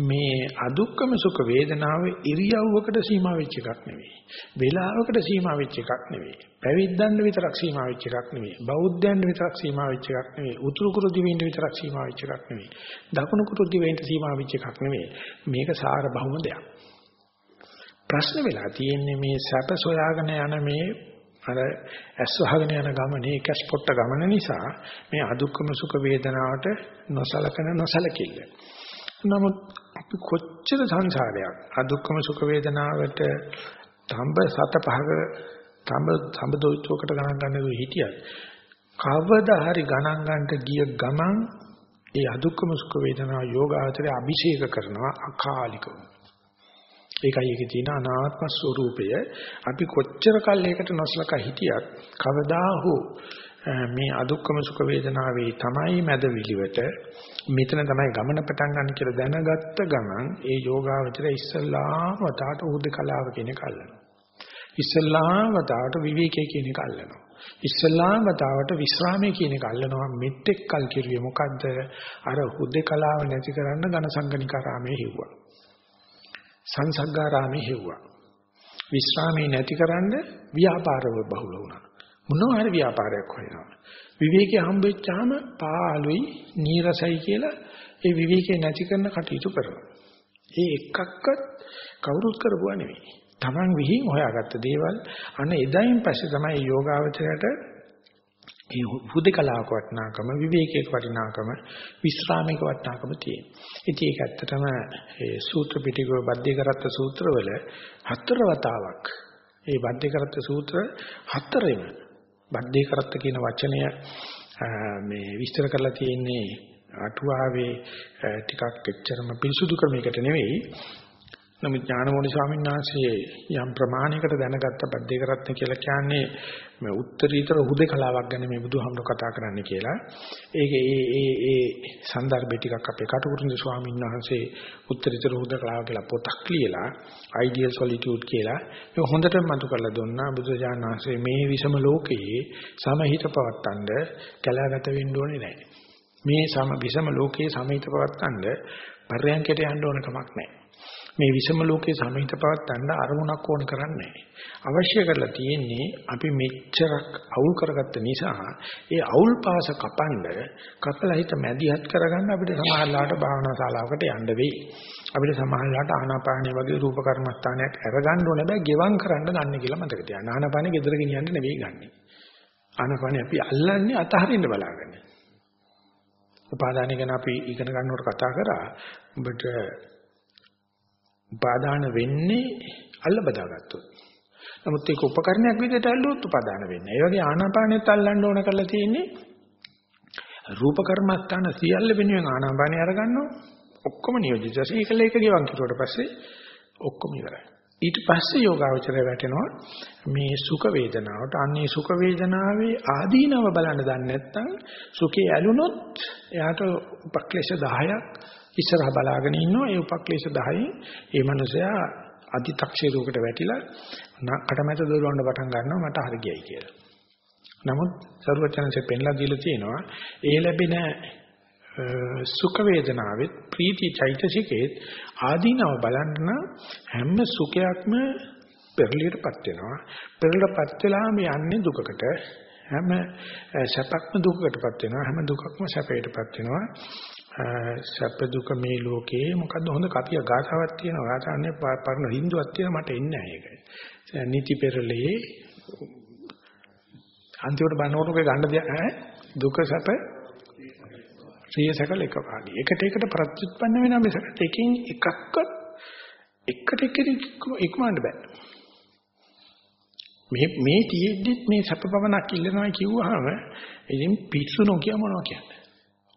[SPEAKER 1] මේ අදුක්කම සුඛ වේදනාව ඉරියව්වකට සීමා වෙච්ච එකක් නෙවෙයි. වේලාවකට සීමා වෙච්ච එකක් නෙවෙයි. පැවිද්දන්ට විතරක් සීමා වෙච්ච එකක් නෙවෙයි. බෞද්ධයන්ට විතරක් සීමා වෙච්ච එකක් නෙවෙයි. උතුරු කුරු දිවෙන්ට විතරක් සීමා වෙච්ච එකක් නෙවෙයි. දකුණු කුරු දිවෙන්ට සීමා වෙච්ච එකක් නෙවෙයි. මේක සාර බහුම දෙයක්. ප්‍රශ්න වෙලා තියෙන්නේ මේ සැප සොයාගෙන යන මේ අර ඇස් වහගෙන යන ගමනේ කැස්පොට්ට ගමන නිසා මේ අදුක්කම සුඛ වේදනාවට නොසලකන නොසලකිල්ල. නමුත් අපි කොච්චර සංසාරයක් අදුක්කම සුඛ වේදනාවට තඹ සත පහක තඹ තඹ දොයිතුවකට ගණන් ගන්න හිටියත් කවදා හරි ගණන් ගන්නට ගිය ගමන් ඒ අදුක්කම සුඛ වේදනා යෝගාචරය අභිෂේක කරනවා අකාලිකව. ඒකයි ඒකේ තියෙන අනාත්ම ස්වરૂපය අපි කොච්චර කල් ඒකට නොසලකා හිටියත් කවදා හෝ මේ අදුක්කම සුඛ වේදනාවේ තමයි මැද විලිවට මෙතන තමයි ගමන පටන් ගන්න කියලා දැනගත්ත ගමන් ඒ යෝගාවචරය ඉස්සල්ලාම වතාවට උදකලාව කියන එක අල්ලනවා. ඉස්සල්ලාම වතාවට විවේකයේ කියන එක අල්ලනවා. ඉස්සල්ලාම වතාවට විශ්‍රාමයේ කියන එක අල්ලනවා. මෙතෙක් කල් කිරුවේ මොකද්ද? අර උදකලාව නැති කරන්න ඝන සංගණිකාරාමයේ හිව්වා. සංසග්ගාරාමේ හෙව්වා. විශ්‍රාමයේ නැතිකරන්න ව්‍යාපාරව බහුල වුණා. මොනවා හරි ව්‍යාපාරයක් හොයනවා. විවේකයේ හම්බෙච්චාම පාළුයි නීරසයි කියලා ඒ විවේකේ නැති කරන කටයුතු කරනවා. ඒ එකක්වත් කවුරුත් කරපුවා නෙවෙයි. Taman විහිං හොයාගත්ත දේවල් අන්න එදායින් පස්සේ තමයි යෝගාවචරයට ඒ හුදකලාවක වටිනාකම විවේකයක වටිනාකම විස්රාමයක වටිනාකම තියෙන. ඉතින් ඒක ඇත්තටම ඒ සූත්‍ර පිටිකව බද්ධිකරත්ත සූත්‍රවල හතර වතාවක් ඒ බද්ධිකරත්ත සූත්‍ර හතරෙම බද්ධිකරත්ත කියන වචනය මේ විස්තර කරලා තියෙන්නේ අටුවාවේ ටිකක් එච්චරම පිරිසුදු ක්‍රමයකට නෙවෙයි නමුත් ඥානමෝනි ස්වාමීන් වහන්සේ යම් ප්‍රමාණයකට දැනගත්ත පද්දේ කරත්න කියලා කියන්නේ මේ උත්තරීතර හුදේකලාවක් ගැන මේ බුදුහාමුදුර කතා කරන්න කියලා. ඒකේ ඒ ඒ ඒ સંદર્ભය ටිකක් අපේ කටුකුරුනි ස්වාමීන් වහන්සේ උත්තරීතර හුදේකලාව කියලා පොතක් ලියලා ideal solitude කියලා ඒක හොඳටම මතු කරලා දුන්නා බුදුජානක වහන්සේ මේ විසම ලෝකයේ සමහිත පවත්තන්ද කැලෑගත වෙන්න ඕනේ නැහැ. මේ සම විසම ලෝකයේ සමහිත පවත්තන්ද පරයන්කයට යන්න ඕන කමක් නැහැ. මේ විෂම ලෝකේ සමහිත පවත්තන්න අරමුණක් ඕන කරන්නේ අවශ්‍ය කරලා තියෙන්නේ අපි මෙච්චරක් අවුල් කරගත්ත නිසා ඒ අවුල් පාස කපන්න කපලා හිත මැදිහත් කරගන්න අපිට සමහරලාට භාවනා ශාලාවකට යන්න වෙයි. අපිට සමහරලාට ආනාපානිය වගේ රූප කර්මස්ථානයක් අරගන්න ඕනේ බෑ ගෙවම් කරන්න ගන්න කියලා මතක තියාගන්න. ආනාපානිය ගෙදර ගෙනියන්න නෙවෙයි ගන්නෙ. ආනාපානිය අපි අල්ලන්නේ අතහරින්න බලාගන්න උපාදානය ගැන අපි ඉගෙන ගන්නකොට කතා කරා ඔබට උපාදාන වෙන්නේ අල්ල බදාගත්තොත්. නමුත් ඒක උපකරණයක් විදිහට ඇල්ලුවොත් උපාදාන වෙන්නේ. ඒ වගේ ආනාපානෙත් අල්ලන්න ඕන කරලා තියෙන්නේ රූප කර්මස්ථාන සියල්ල වෙනුවෙන් ආනාපානෙ අරගන්නවා. ඔක්කොම නියෝජිත. ඒකල ඒක ගෙවන් කිරුවට පස්සේ ඔක්කොම ඉවරයි. ඊට පස්සේ යෝගාවචරය වැටෙනවා මේ සුඛ වේදනාවට අන්නේ සුඛ වේදනාවේ ආදීනව බලන්න දන්නේ නැත්නම් සුඛේ ඇලුනොත් එයාට උපක්ලේශ 10ක් ඉස්සරහ බලාගෙන ඉන්නවා. ඒ උපක්ලේශ 10න් ඒ මනුස්සයා අදි탁ෂේරුවකට වැටිලා කටමැද දොරවන්න පටන් ගන්නවා මට හරි ගියයි කියලා. නමුත් සරුවචනන්සේ පෙන්ලා දීලා තියෙනවා ඒ ලැබෙන සුඛ වේදනාවෙත් ප්‍රීති චෛතසිකේත් ආදීනව බලන්න හැම සුඛයක්ම පෙරලියටපත් වෙනවා. පෙරලටපත් වෙලාම යන්නේ දුකකට. හැම සැපක්ම දුකකටපත් වෙනවා. හැම දුකක්ම සැපයටපත් වෙනවා. සැප දුක මේ ලෝකේ මොකද්ද හොඳ කතිය ගාථාවක් තියෙනවා ගාථාන්නේ පරණ හින්දුවක් තියෙනවා මට එන්නේ නැහැ ඒක නීති පෙරලේ අන්තිමට බනකොට ඔය ගන්න දෙයක් ඈ දුක සැප සියසකල එකපාරයි. එකට එකට ප්‍රත්‍යুৎපන්න වෙනා මිසක එකකින් එකක්වත් එකට එකට ඉක්මවන්න බෑ. මේ මේ තියෙද්දිත් මේ සැපපවණක් ඉල්ලනවා කිව්වහම ඉතින් පිස්සු නොකිය මොනවා කියන්නේ.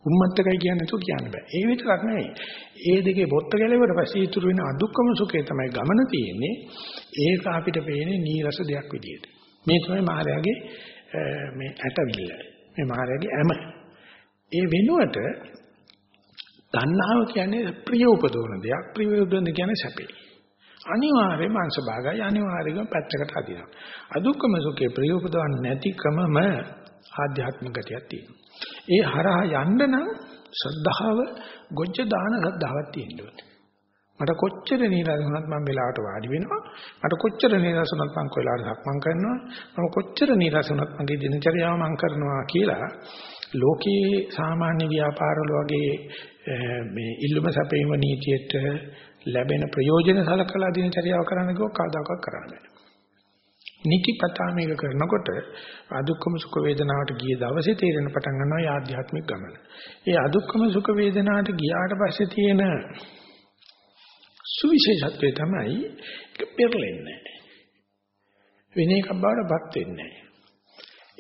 [SPEAKER 1] උම්මත්තකයි කියන්නේ නැතුව කියන්න බෑ. ඒ විතරක් නෙවෙයි. ඒ දෙකේ බොත්ත ගැලෙවට පස්සේ ඉතුරු වෙන අදුක්කම සුඛය තමයි ගමන තියෙන්නේ. ඒක අපිට පේන්නේ නීරස දෙයක් විදියට. මේ තමයි මහරයාගේ මේ ඇටවිල්ල. මේ මහරයාගේ ඇම. ඒ වෙනුවට තණ්හාව කියන්නේ ප්‍රිය උපදවන දෙයක්. ප්‍රිය උපදවන කියන්නේ සැපේ. අනිවාර්යයෙන්ම අංශ භාගයි අනිවාර්යයෙන්ම පැත්තකට අදිනවා. අදුක්කම සුඛේ ප්‍රිය උපදවන්නේ නැතිකමම ආධ්‍යාත්මික ගතියක් තියෙනවා. ඒ හරහා යන්න නම් ශ්‍රද්ධාව ගොජ්ජ දාන ශ්‍රද්ධාවක් තියෙන්න ඕනේ. මට කොච්චර නීරස වුණත් මම වෙලාවට වාඩි වෙනවා. මට කොච්චර නීරස වුණත් මම කොයිලාට සක්මන් කරනවා. මම කොච්චර නීරස වුණත් මගේ දිනචරියාව මම කරනවා කියලා ලෝකයේ සාමාන්‍ය ව්‍යාපාරවල වගේ මේ ඉල්ලුම සැපීම නීතියට ලැබෙන ප්‍රයෝජන සලකලා දිනචරියාව කරන්න කිව්වොත් කවදාකවත් කරන්න බෑ. නිතිපතා මේක කරනකොට අදුක්කම සුඛ වේදනාවට ගිය දවසේ තේරෙන පටන් ගන්නවා යා ආධ්‍යාත්මික ගමන. ඒ අදුක්කම සුඛ වේදනාවට ගියාට පස්සේ තියෙන සුවිශේෂත්වය තමයි ඒක පෙරලෙන්නේ නැහැ. වෙන එකක් බවටපත් වෙන්නේ නැහැ.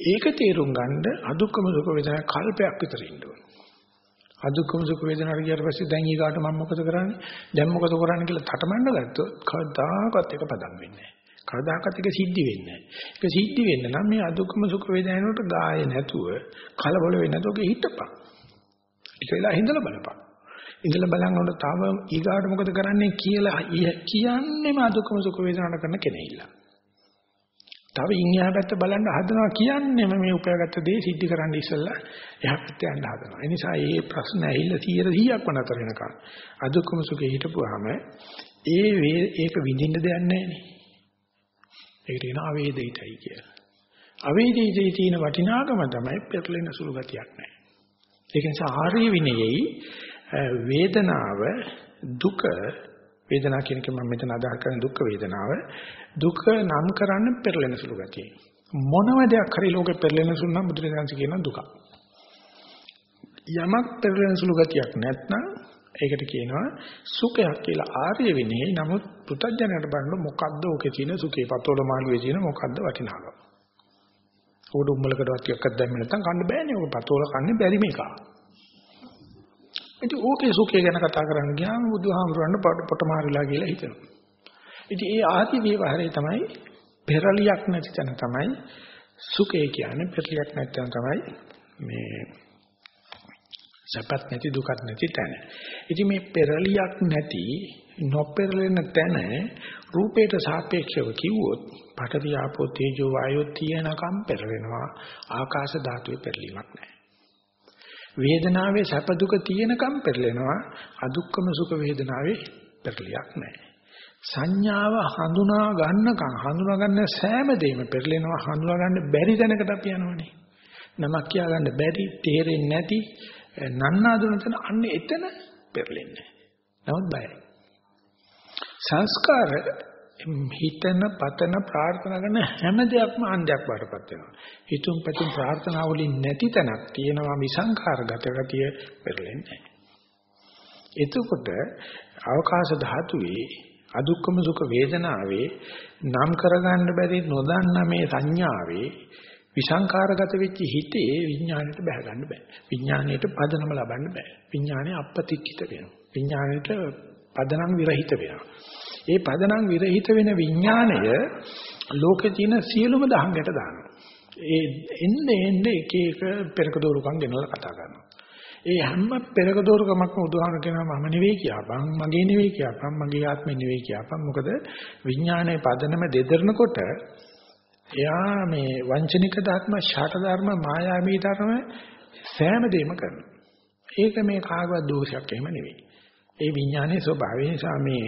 [SPEAKER 1] ඒක තේරුම් ගන්න අදුක්කම සුඛ වේදනා කල්පයක් විතර ඉන්න ඕනේ. අදුක්කම සුඛ වේදනාට ගියාට පස්සේ දැන් ඊගාට මම මොකද කරන්නේ? දැන් මොකද කරන්නේ කියලා තටමඬ ගත්තොත් කවදාකවත් ඒක පදම් වෙන්නේ නැහැ. කවදාකවත් ඒක සිද්ධි වෙන්නේ නැහැ. ඒක සිද්ධි වෙන්න නම් මේ අදුක්කම සුඛ වේදනාවට ගාය නැතුව කලබල වෙන්නේ නැතුව හිටපන්. ඒක වෙලා හිඳලා බලපන්. ඉඳලා බලනකොට තව ඊගාට මොකද කරන්නේ කියලා කියන්නේම අදුක්කම සුඛ වේදනාවට කරන කෙනෙක් තව ඉන්හියා පැත්ත බලන්න හදනවා කියන්නේම මේ උපයාගත්ත දේ සිද්ධ කරන්න ඉස්සෙල්ලා එහා පැත්ත යන්න හදනවා. ඒ නිසා මේ ප්‍රශ්න ඇහිලා 100%ක්ම නතර වෙනකන් අදුක්කම සුඛේ හිටපුවාම ඒ ඒක විඳින්න දෙයක් නැහැ නේ. ඒකට කියන අවේදිතයි කියලා. අවේදිතේ තියෙන වටිනාකම තමයි පෙරලෙන සුළු ගතියක් නැහැ. ඒක නිසා ආර්ය විනයෙහි වේදනාව දුක වේදනාව කියන එක මම මෙතන අදහස් කරන දුක් වේදනාව දුක නම් කරන්න පෙරලෙන සුළු ගතිය. මොනම දෙයක් හරි ලෝකෙ පෙරලෙන සුළු නම් බුදුරජාණන් කියන දුක. යමක් පෙරලෙන සුළු ගතියක් නැත්නම් ඒකට කියනවා සුඛයක් කියලා ආර්ය විනයයි. නමුත් පුතඥයට බලන මොකද්ද ඕකේ තියෙන සුඛේ පතෝල මාළුවේ තියෙන මොකද්ද වටිනාකම. උඩ උම්මලකටවත් එකක් දැම්ම නැත්නම් කන්න බෑනේ. ඔය පතෝල කන්නේ බැරි මේක. ඉතින් ඕකේ සුඛය ගැන කතා කරන්න ගියාම බුදුහාමුදුරන්ට පොට මාරිලා කියලා හිතෙනවා. ඉතින් ඒ ආදි විවහරේ තමයි පෙරලියක් නැති තැන තමයි සුඛය කියන්නේ පෙරලියක් නැති තැන තමයි මේ සපත් නැති දුකත් නැති තැන. ඉතින් මේ පෙරලියක් නැති නොපෙරලෙන තැන රූපයට සාපේක්ෂව කිව්වොත් පඨවි ආපෝ තේජෝ වායෝ තියෙනකම් පෙරලෙනවා ආකාශ ධාතුවේ පෙරලීමක් නැහැ. වේදනාවේ සැප දුක තියෙනකම් පෙරලෙනවා අදුක්කම සුඛ වේදනාවේ පෙරලියක් නැහැ. සංඥාව හඳුනා ගන්නකම් හඳුනා ගන්න සෑම දෙයක්ම පෙරලෙනවා හඳුනා ගන්න බැරි දැනකට අපි යනවනේ. නමක් කියා ගන්න බැරි තේරෙන්නේ නැති නන්නාඳුනතන අන්න එතන පෙරලෙන්නේ. නමුත් බයයි. සංස්කාර හිතන පතන ප්‍රාර්ථනා කරන හැම දෙයක්ම අන්දයක් බාටපත් වෙනවා. හිතුම් පැතුම් ප්‍රාර්ථනා වලින් නැති තැනක් තියෙනවා විසංඛාරගත ගතිය පෙරලෙන්නේ එතකොට අවකාශ ධාතුවේ අදුක්කම සුඛ වේදනාවේ නම් කරගන්න බැරි නොදන්න මේ සංඥාවේ විසංකාරගත වෙච්ච හිතේ විඥාණයට බහ ගන්න බෑ. විඥාණයට පදනම ලබන්න බෑ. විඥාණය අපපතික්කිත වෙනවා. විඥාණයට පදනම් විරහිත වෙනවා. ඒ පදනම් විරහිත වෙන විඥාණය ලෝකේ තියෙන සියලුම දහංගට දානවා. ඒ එන්නේ එන්නේ එක එක පෙරක දෝරුකම් ගෙනලා කතා කරනවා. ඒ හැම පෙරක දෝරුකමක්ම උදාහරණ කියනවා මම නෙවෙයි කියපන්, මගේ නෙවෙයි කියපන්, මගේ ආත්මෙ නෙවෙයි කියපන්. මොකද විඥානයේ පදනම දෙදරනකොට එයා මේ වංචනික ධර්ම, ෂාට ධර්ම, මායාවී ධර්ම සෑම දෙයක්ම කරනවා. ඒක මේ කාගවත් දෝෂයක් එහෙම නෙවෙයි. ඒ විඥානයේ ස්වභාවය නිසා මේ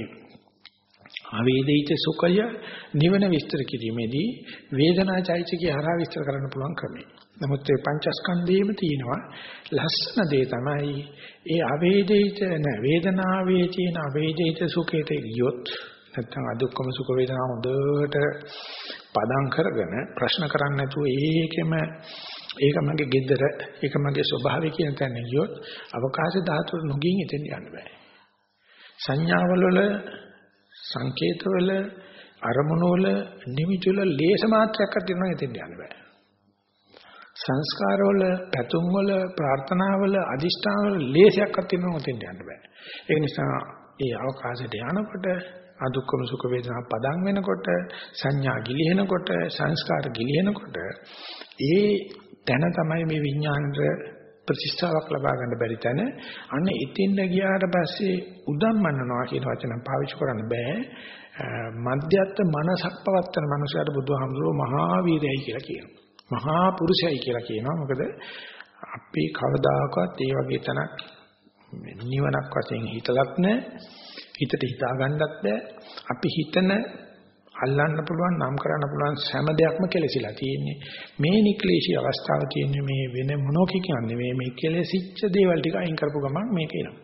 [SPEAKER 1] අවේදිත සුඛය නිවන විස්තර කිරීමේදී වේදනා චෛතසිකය හරහා විස්තර කරන්න පුළුවන් ක්‍රමය. නමුත් මේ පංචස්කන්ධයේම තියෙනවා ලස්සන දේ තමයි ඒ අවේදිත නැ වේදනාවේ තියෙන අවේදිත සුඛයට ගියොත් නැත්නම් අදුක්කම සුඛ වේදනා හොඳට පදම් කරගෙන ප්‍රශ්න කරන්නේ නැතුව ඒකෙම ඒක මගේ gedara ඒක මගේ ස්වභාවය කියන තැන ගියොත් අවකාශ ධාතුව නොගින් එතෙන් යන්න බෑ සංඥාවල වල සංකේතවල අරමුණවල නිමිතිවල ලේස මාත්‍රයක් අදිනවා එතෙන් යන්න බෑ. සංස්කාරවල පැතුම්වල ප්‍රාර්ථනාවල අදිෂ්ඨානවල ලේසයක් අදිනවා එතෙන් යන්න බෑ. ඒ නිසා ඒ අවකාශයට යනකොට අදුක්කම සුඛ වේදනා පදන් වෙනකොට සංඥා ගිලිහෙනකොට සංස්කාර ගිලිහෙනකොට ඒ තැන තමයි මේ විඥානට ප්‍රතිස්ථාවක් ලබා ගන්න බැරි තැන. අන්න එතින්ද ගියාට පස්සේ උදම්මනනවා කියන වචන පාවිච්චි කරන්න බෑ. මධ්‍යස්ථ මනසක් පවත්තන මනුස්සයාට බුදුහාමුදුරුවෝ මහා වීරයයි කියලා කියනවා. මහා පුරුෂයයි කියලා කියනවා. මොකද අපි කවදාකවත් ඒ වගේ තැනක් නිවනක් වශයෙන් හිතලත් නැහැ හිතට හිතා ගන්නත් බෑ. අපි හිතන අල්ලන්න පුළුවන් නම් කරන්න පුළුවන් හැම දෙයක්ම කෙලසිලා තියෙන්නේ. මේ නික්ලේශී අවස්ථාව තියෙන්නේ මේ වෙන මොනෝක කියන්නේ? මේ මේ කෙලසිච්ච දේවල් ටික අයින් කරපු ගමන් මේක එනවා.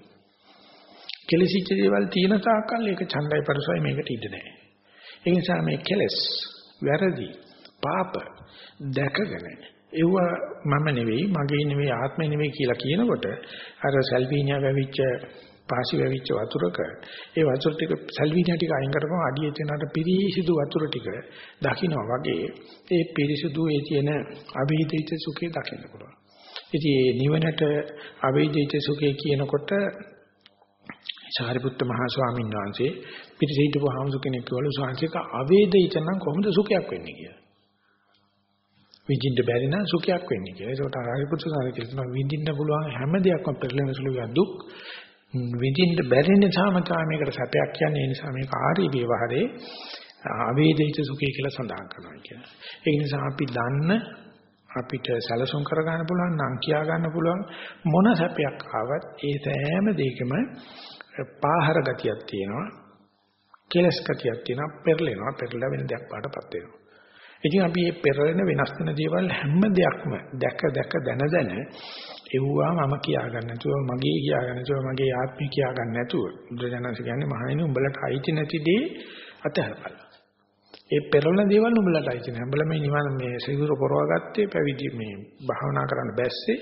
[SPEAKER 1] කෙලසිච්ච දේවල් තියෙන තාක්කල් ඒක ඡණ්ඩයි පරිසයි මේකට ඉඩ නැහැ. ඒ නිසා මේ කෙලස් වැරදි පාප දැකගෙන ඒව මම නෙවෙයි මගේ නෙවෙයි ආත්මෙ නෙවෙයි කියලා කියනකොට අර සල්වීනියා වැවිච්ච පාසි වැවිච්ච වතුරක ඒ වතුර ටික සල්විනියා ටික අයින් කරපුවම අඩියේ තියෙන පිරිසිදු වතුර ටික දකින්න වගේ ඒ පිරිසිදු ඒ තියෙන අභීදිත සුඛේ දකින්න පුළුවන්. ඉතින් මේ නිවනට අභීදිත සුඛේ කියනකොට සාරිපුත්ත මහ ස්වාමීන් වහන්සේ පිරිසිදු වහමසු කෙනෙක් කිව්වලු ස්වාමීන් අවේදිත නම් කොහොමද සුඛයක් වෙන්නේ කියලා. විඳින්න බැරි නම් සුඛයක් වෙන්නේ කියලා. ඒකට ආරිපුත්තු සාරි කියනවා විඳින්න පුළුවන් හැම දෙයක්ම පෙරලෙන සුළු දුක් විඳින්න බැරි නිසාම කාමයකට සැපයක් කියන්නේ ඒ නිසා මේක ආර්ය විවහරේ අවේදිත සුඛය කියලා සඳහන් කරනවා කියන්නේ. ඒ නිසා අපි දන්න අපිට සැලසුම් කර ගන්න පුළුවන් නම් කියා ගන්න පුළුවන් මොන සැපයක් ආවත් ඒ සෑම දෙයකම පාහර ගතියක් තියෙනවා. කෙලස් ගතියක් තියෙනවා. පෙරලෙනවා. පෙරලා වෙන දෙයක් පාටපත් වෙනවා. ඉතින් අපි මේ පෙරලෙන වෙනස් වෙන දේවල් හැම දෙයක්ම දැක දැක දන දන එව්වා මම කියා ගන්න නැතුව මගේ කියා ගන්න නැතුව මගේ ආත්මය කියා ගන්න නැතුව බුදුරජාණන්සේ කියන්නේ මහණෙනි උඹලට අයිති නැති දේ අතහැරපළ. ඒ පෙරලන දේවල් උඹලට අයිති නැහැ. උඹලා මේ නිවන මේ සිවුර පොරවගත්තේ පැවිදි මේ භාවනා කරන්න බැස්සේ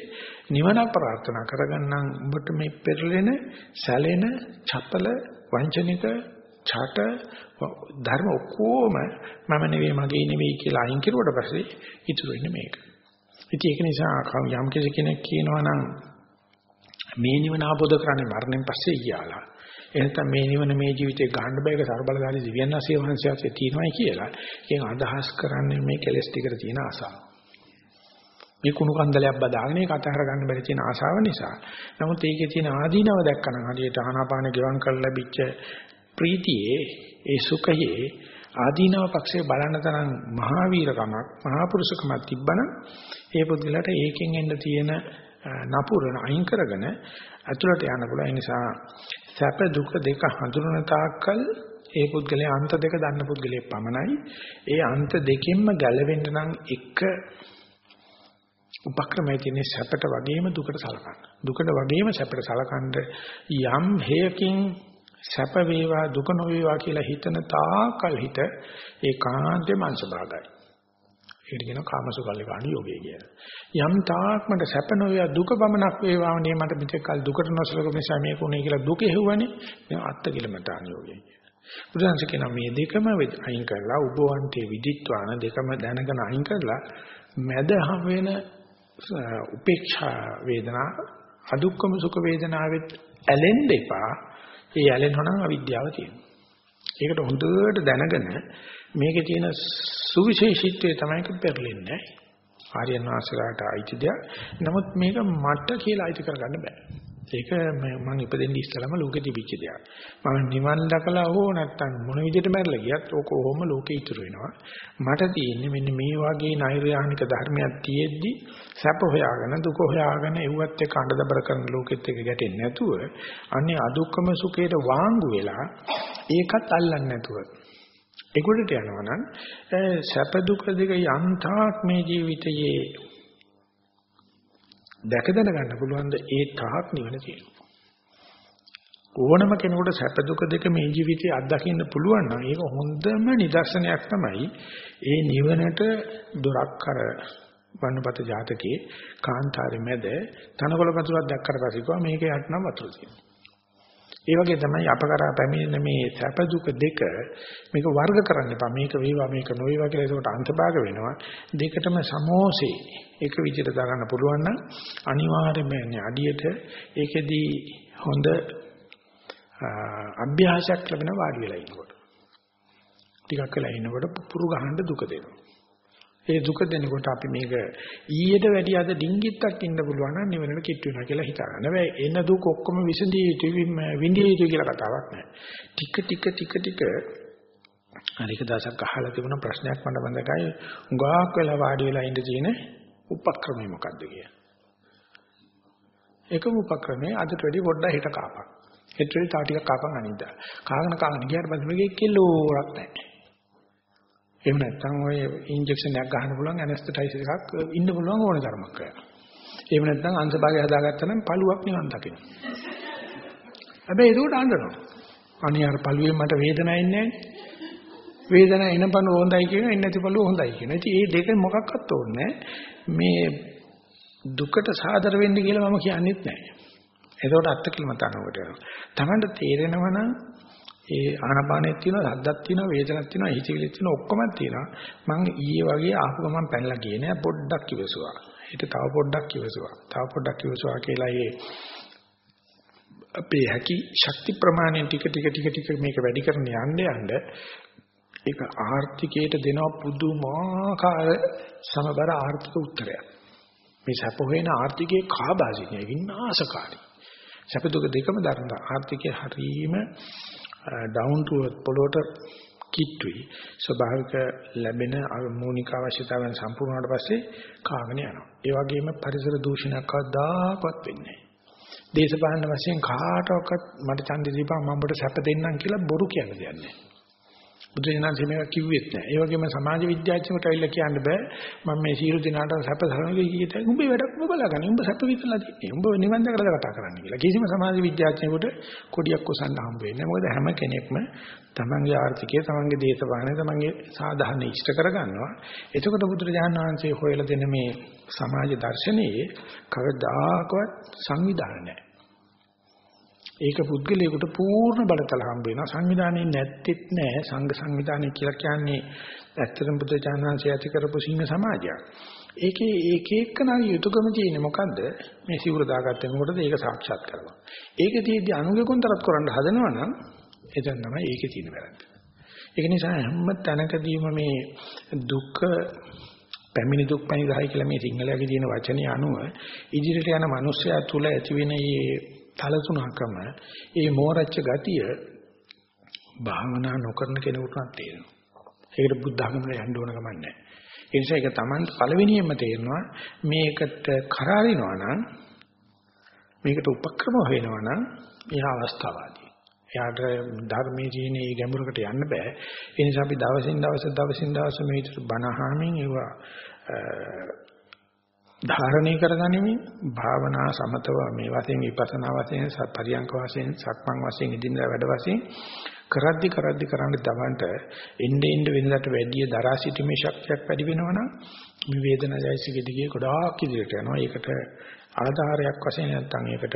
[SPEAKER 1] නිවන ප්‍රාර්ථනා කරගන්නම් උඹට මේ පෙරලෙන, සැලෙන, චපල, වංචනික, ඡට ධර්ම ඔක්කොම මම නෙවෙයි මගේ නෙවෙයි කියලා අයින් කරුවට පස්සේ ඉතුරු වෙන්නේ මේක. ඉතින් ඒක නිසා යම් කෙනෙක් කියනවා නම් මේ නිවන ආબોධ කරන්නේ මරණයෙන් පස්සේ කියලා. එහෙනම් මේ නිවන මේ ජීවිතේ ගන්න බෑ ඒක ਸਰබලධාරී දිව්‍යඥාසී වහන්සේගේ තියෙනවායි කියලා. ඒකෙන් අදහස් කරන්නේ මේ කෙලෙස් ටිකට තියෙන ආසාව. මේ කුණු කන්දලයක් බදාගෙන ඒක අතහර ගන්න බැරි තියෙන ආසාව නිසා. නමුත් ඒකේ තියෙන ආදීනව දැක්කනම් හරියට ආනාපාන ගෙවම් කරලා ලැබිච්ච ප්‍රීතියේ ඒ සුඛයේ ආදීනව පක්ෂේ බලන්න තරම් මහා වීරකමක් මහා පුරුෂකමක් තිබ්බනම් ඒ පුද්ගලයාට ඒකෙන් එන්න තියෙන නපුරන අයින් කරගෙන අතුලට යන්න පුළුවන්. ඒ නිසා සැප දුක දෙක හඳුනන තාක්කල් ඒ පුද්ගලයා අන්ත දෙක දන්න පුද්ගලයෙක් පමණයි. ඒ අන්ත දෙකෙන්ම ගැලවෙන්න නම් එක උපක්‍රමයේ තියෙන සැපට වගේම දුකට සලකන්න. දුකට වගේම සැපට සලකන්න යම් හේයකින් සැප වේවා දුක නොවේවා කියලා හිතන තාකල් හිත ඒකාන්තේ මනස භාගයි. ඒකට කියනවා කාමසුකල්ලිකාණු යෝගය කියලා. යම් තාක් මට සැප නොවේවා දුක පමණක් වේවා නේ මට මෙතෙක් කල දුකට නොසලක නිසා මේක උනේ කියලා දුක හෙව්වනේ. දැන් අත්ති කිලමතාන යෝගය කියලා. බුදුන්ස කියන මේ දෙකම අයින් කරලා උභවන්තේ විදිත්වාන දෙකම දැනගෙන අයින් කරලා මැද හැම වෙන උපේක්ෂා වේදනා අදුක්කම සුඛ වේදනාවෙත් ඇලෙන්න එපා ඒ ඇලෙනවා නම් අවිද්‍යාව තියෙනවා. ඒකට හොඳට දැනගෙන මේකේ තියෙන සුවිශේෂීත්වය තමයි පෙරලෙන්නේ. ආර්යයන් වහන්සේලාට අයිති දෙයක්. නමුත් මේක මට කියලා අයිති කරගන්න බෑ. ඒක මම ඉපදෙන්න ඉස්සලම ලෝකෙ තිබිච්ච දෙයක්. මම නිවන් දැකලා හෝ නැත්තම් මොන විදිහට මැරලා ගියත් ඕක කොහොම ලෝකෙ ඉතුරු වෙනවා. මට තියෙන්නේ මෙන්න මේ වගේ නෛර්යානික ධර්මයක් තියෙද්දි සැප හොයාගෙන දුක හොයාගෙන එව්වත් එක්ක අඬදබර කරන ලෝකෙත් එක්ක ගැටෙන්නේ නැතුව අනේ අදුක්කම සුඛයට වාංගු වෙලා ඒකත් අල්ලන්නේ නැතුව ඒකට යනවා නම් සැප දුක දෙක යන්තාක් මේ ජීවිතයේ දැක දැන ගන්න පුළුවන් ද ඒ තාක් නිවන තියෙනවා. ඕනම කෙනෙකුට සැප දුක දෙක මේ ජීවිතේ අත්දකින්න පුළුවන් නම් ඒක හොඳම නිදර්ශනයක් තමයි ඒ නිවනට දොරක් කර වන්නපත ජාතකයේ කාන්තාරේ මැද තනකොළ වතුරක් දැක්කට පස්සේ කිව්වා මේක යටනම් වතුර තියෙනවා. ඒ වගේ තමයි අප කරා පැමිණෙන මේ සැප දුක දෙක මේක වර්ග කරන්න එපා. මේක වේවා මේක නොවේවා කියලා ඒකට අන්තභාග වෙනවා. දෙකටම සමෝසේ එක විදිහට දාගන්න පුළුවන් නම් අනිවාර්යයෙන්ම අඩියට ඒකෙදී හොඳ අභ්‍යාසයක් ලැබෙන වාඩි වෙලා ඉන්නකොට. ටිකක් වෙලා ඉන්නකොට පුපුරු ගහන්න දුක දෙනවා. ඒ දුක දෙනකොට අපි මේක ඊයට වැඩි අද ඩිංගිත්තක් ඉන්න පුළුවන් නම් නිවනට කිට් වෙනවා කියලා හිතා ගන්න. හැබැයි එන දුක ඔක්කොම විසඳිය යුතුයි විඳිය යුතුයි කියලා කතාවක් නැහැ. ටික ටික ටික ටික අනික දවසක් අහලා තිබුණ ප්‍රශ්නයක් මට මතකයි. උගාක් වෙලා වාඩි වෙලා ඉඳ තියෙන උපක්‍රමය මොකද්ද කියලා. එකම උපක්‍රමයේ අදට වැඩි පොඩ්ඩක් හිත කාපක්. හෙට වැඩි තා ටිකක් කාපන් අනිද්දා. කාගෙන කාගෙන ගියාට පස්සේ මේකේ කිලෝරක් නැහැ. එහෙම නැත්නම් ඔය ඉන්ජෙක්ෂන් එකක් ගන්න පුළුවන් ඇනස්තටයිසර් එකක් ඉන්න පුළුවන් ඕන තරමක් කරලා. එහෙම නැත්නම් අංශභාගය හදාගත්තා නම් පළුවක් නිවන් දකින්න. හැබැයි ඒකට අඬනවා. අනේ අර පළුවේ මට වේදනාවක් එන්නේ වේදනාව එන පණු හොඳයි කියන එන්නේ නැති පළුව හොඳයි කියන. ඉතින් මේ දෙක මොකක්වත් ඕනේ මේ දුකට සාදර වෙන්න කියලා මම කියන්නේත් නැහැ. ඒකට අත්කලමතනකට යනවා. Tamanට තේරෙනවා නම් ඒ ආනපානෙත් තියෙනවා, සද්දක් තියෙනවා, වේදනක් තියෙනවා, හිතවිලිත් තියෙනවා, ඔක්කොම තියෙනවා. මම ඊයේ වගේ ආපු ගමන් පැනලා ගියේ නෑ පොඩ්ඩක් ඉවසුවා. ඊට තව පොඩ්ඩක් ඉවසුවා. තව පොඩ්ඩක් ඉවසුවා කියලා ඒ අපේ හැකි ශක්ති ප්‍රමාණයෙන් ටික ටික ටික ටික මේක වැඩි කරන යන්න යන්න ඒක ආර්ථිකයට දෙන පුදුමාකාර සමබර ආර්ථික උත්තරයක්. මේ සැප හොයන ආර්ථිකයේ කාබාසිනිය විනාශකාරී. සැප දුක දෙකම දරන ආර්ථිකයේ හරීම ඩවුන් ටු පොළොවට කිට්ටුයි ස්වභාවික ලැබෙන මූලික අවශ්‍යතාවන් සම්පූර්ණ වුණාට පස්සේ කාගෙන යනවා. ඒ වගේම පරිසර දූෂණයක් කවදාකවත් වෙන්නේ නැහැ. දේශපාලන වශයෙන් කාටවත් මට ඡන්දෙ දීපන් මම ඔබට සැප දෙන්නම් කියලා බොරු කියන දෙයක් නැහැ. බුදුරජාණන් මේක කිව්වෙත් නෑ. ඒ වගේම සමාජ විද්‍යාඥයෙකුට ඇවිල්ලා කියන්න බෑ මම මේ සියලු දිනාට සැප සරණගේ කීයට උඹේ වැඩක් ඔබ බලාගන්න. උඹ සැප විතරලා තියෙන්නේ. උඹ නිවන් දැකලා කතා කරන්න කියලා. කිසිම සමාජ විද්‍යාඥයෙකුට කොඩියක් කොසන්න හම්බ වෙන්නේ නෑ. මොකද හැම කෙනෙක්ම තමන්ගේ ආර්ථිකය, තමන්ගේ දේශපාලනය, තමන්ගේ සාධාරණ ඉෂ්ට කරගන්නවා. එතකොට බුදුරජාණන් වහන්සේ හොයලා දෙන මේ සමාජ දර්ශනයේ කවදාකවත් සංවිධානය නෑ. ඒක පුද්ගලයාට පූර්ණ බලතල හම්බ වෙනවා සංවිධානයේ නැත්තේත් නෑ සංඝ සංවිධානය කියලා කියන්නේ ඇත්තටම බුද්ධ ඥානංශය ඇති කරපු සිංහ සමාජයක්. ඒකේ ඒක එක්කන යුතුයකම තියෙන්නේ මොකද්ද? මේ සිවුර දාගත්තේ මොකටද? ඒක සාක්ෂාත් කරගන්න. ඒකේ තියෙද්දි අනුගකුන්තරත් කරන්න හදනවා නම් එතන තමයි ඒකේ තියෙන වැරද්ද. ඒක නිසා හැම තැනකදීම මේ දුක පැමිණි දුක් පැණිදායි කියලා මේ සිංහලයේ තියෙන වචනේ අනුව ඉදිරියට යන මිනිස්සයා තුල ඇතිවෙන මේ තලතුණකම ඒ මෝරච්ච ගතිය භාවනා නොකරන කෙනෙකුට නම් තේරෙනවා. ඒකට බුද්ධ ධර්මවල යන්න ඕන ගමන් නැහැ. ඒ නිසා ඒක Taman පළවෙනියෙන්ම තේරෙනවා මේකට කරාරිනවා නම් මේකට උපක්‍රම හොයනවා නම් එයා අවස්ථාවාදී. එයාට ධර්මයේ තියෙන මේ ගැඹුරකට යන්න බෑ. ඒ නිසා අපි දවසින් දවස දවසින් දවස මේ විතර බණහාමින් ඒවා ධාරණය කරගනිමින් භාවනා සමතව මේ වශයෙන් විපස්සනා වශයෙන් පරියංක වශයෙන් සක්මන් වශයෙන් ඉදින්දා වැඩ වශයෙන් කරද්දි කරද්දි කරන්න දවන්ට එnde end වෙනදට වැඩි දරා සිටීමේ ශක්තියක් වැඩි වෙනවනම් මේ වේදනාවයිසික දිගේ ගොඩාක් ඉදිරියට යනවා. ඒකට ආධාරයක් වශයෙන් නැත්නම් ඒකට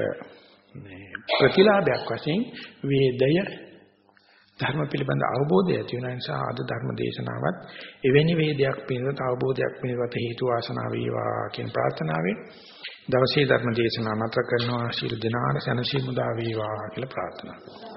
[SPEAKER 1] ප්‍රතිලාභයක් වශයෙන් වේදය ධර්ම පිළිබඳ අවබෝධය ඇති වෙන නිසා ආද ධර්ම දේශනාවත් එවැනි වේදයක් පිළිබඳ අවබෝධයක් පිළිබඳ හේතු වාසනා වේවා කියන ප්‍රාර්ථනාවෙන් දවසේ ධර්ම දේශනාව මත කරනවා. ශීල දනාන සනසි මුදා වේවා කියලා ප්‍රාර්ථනා කරනවා.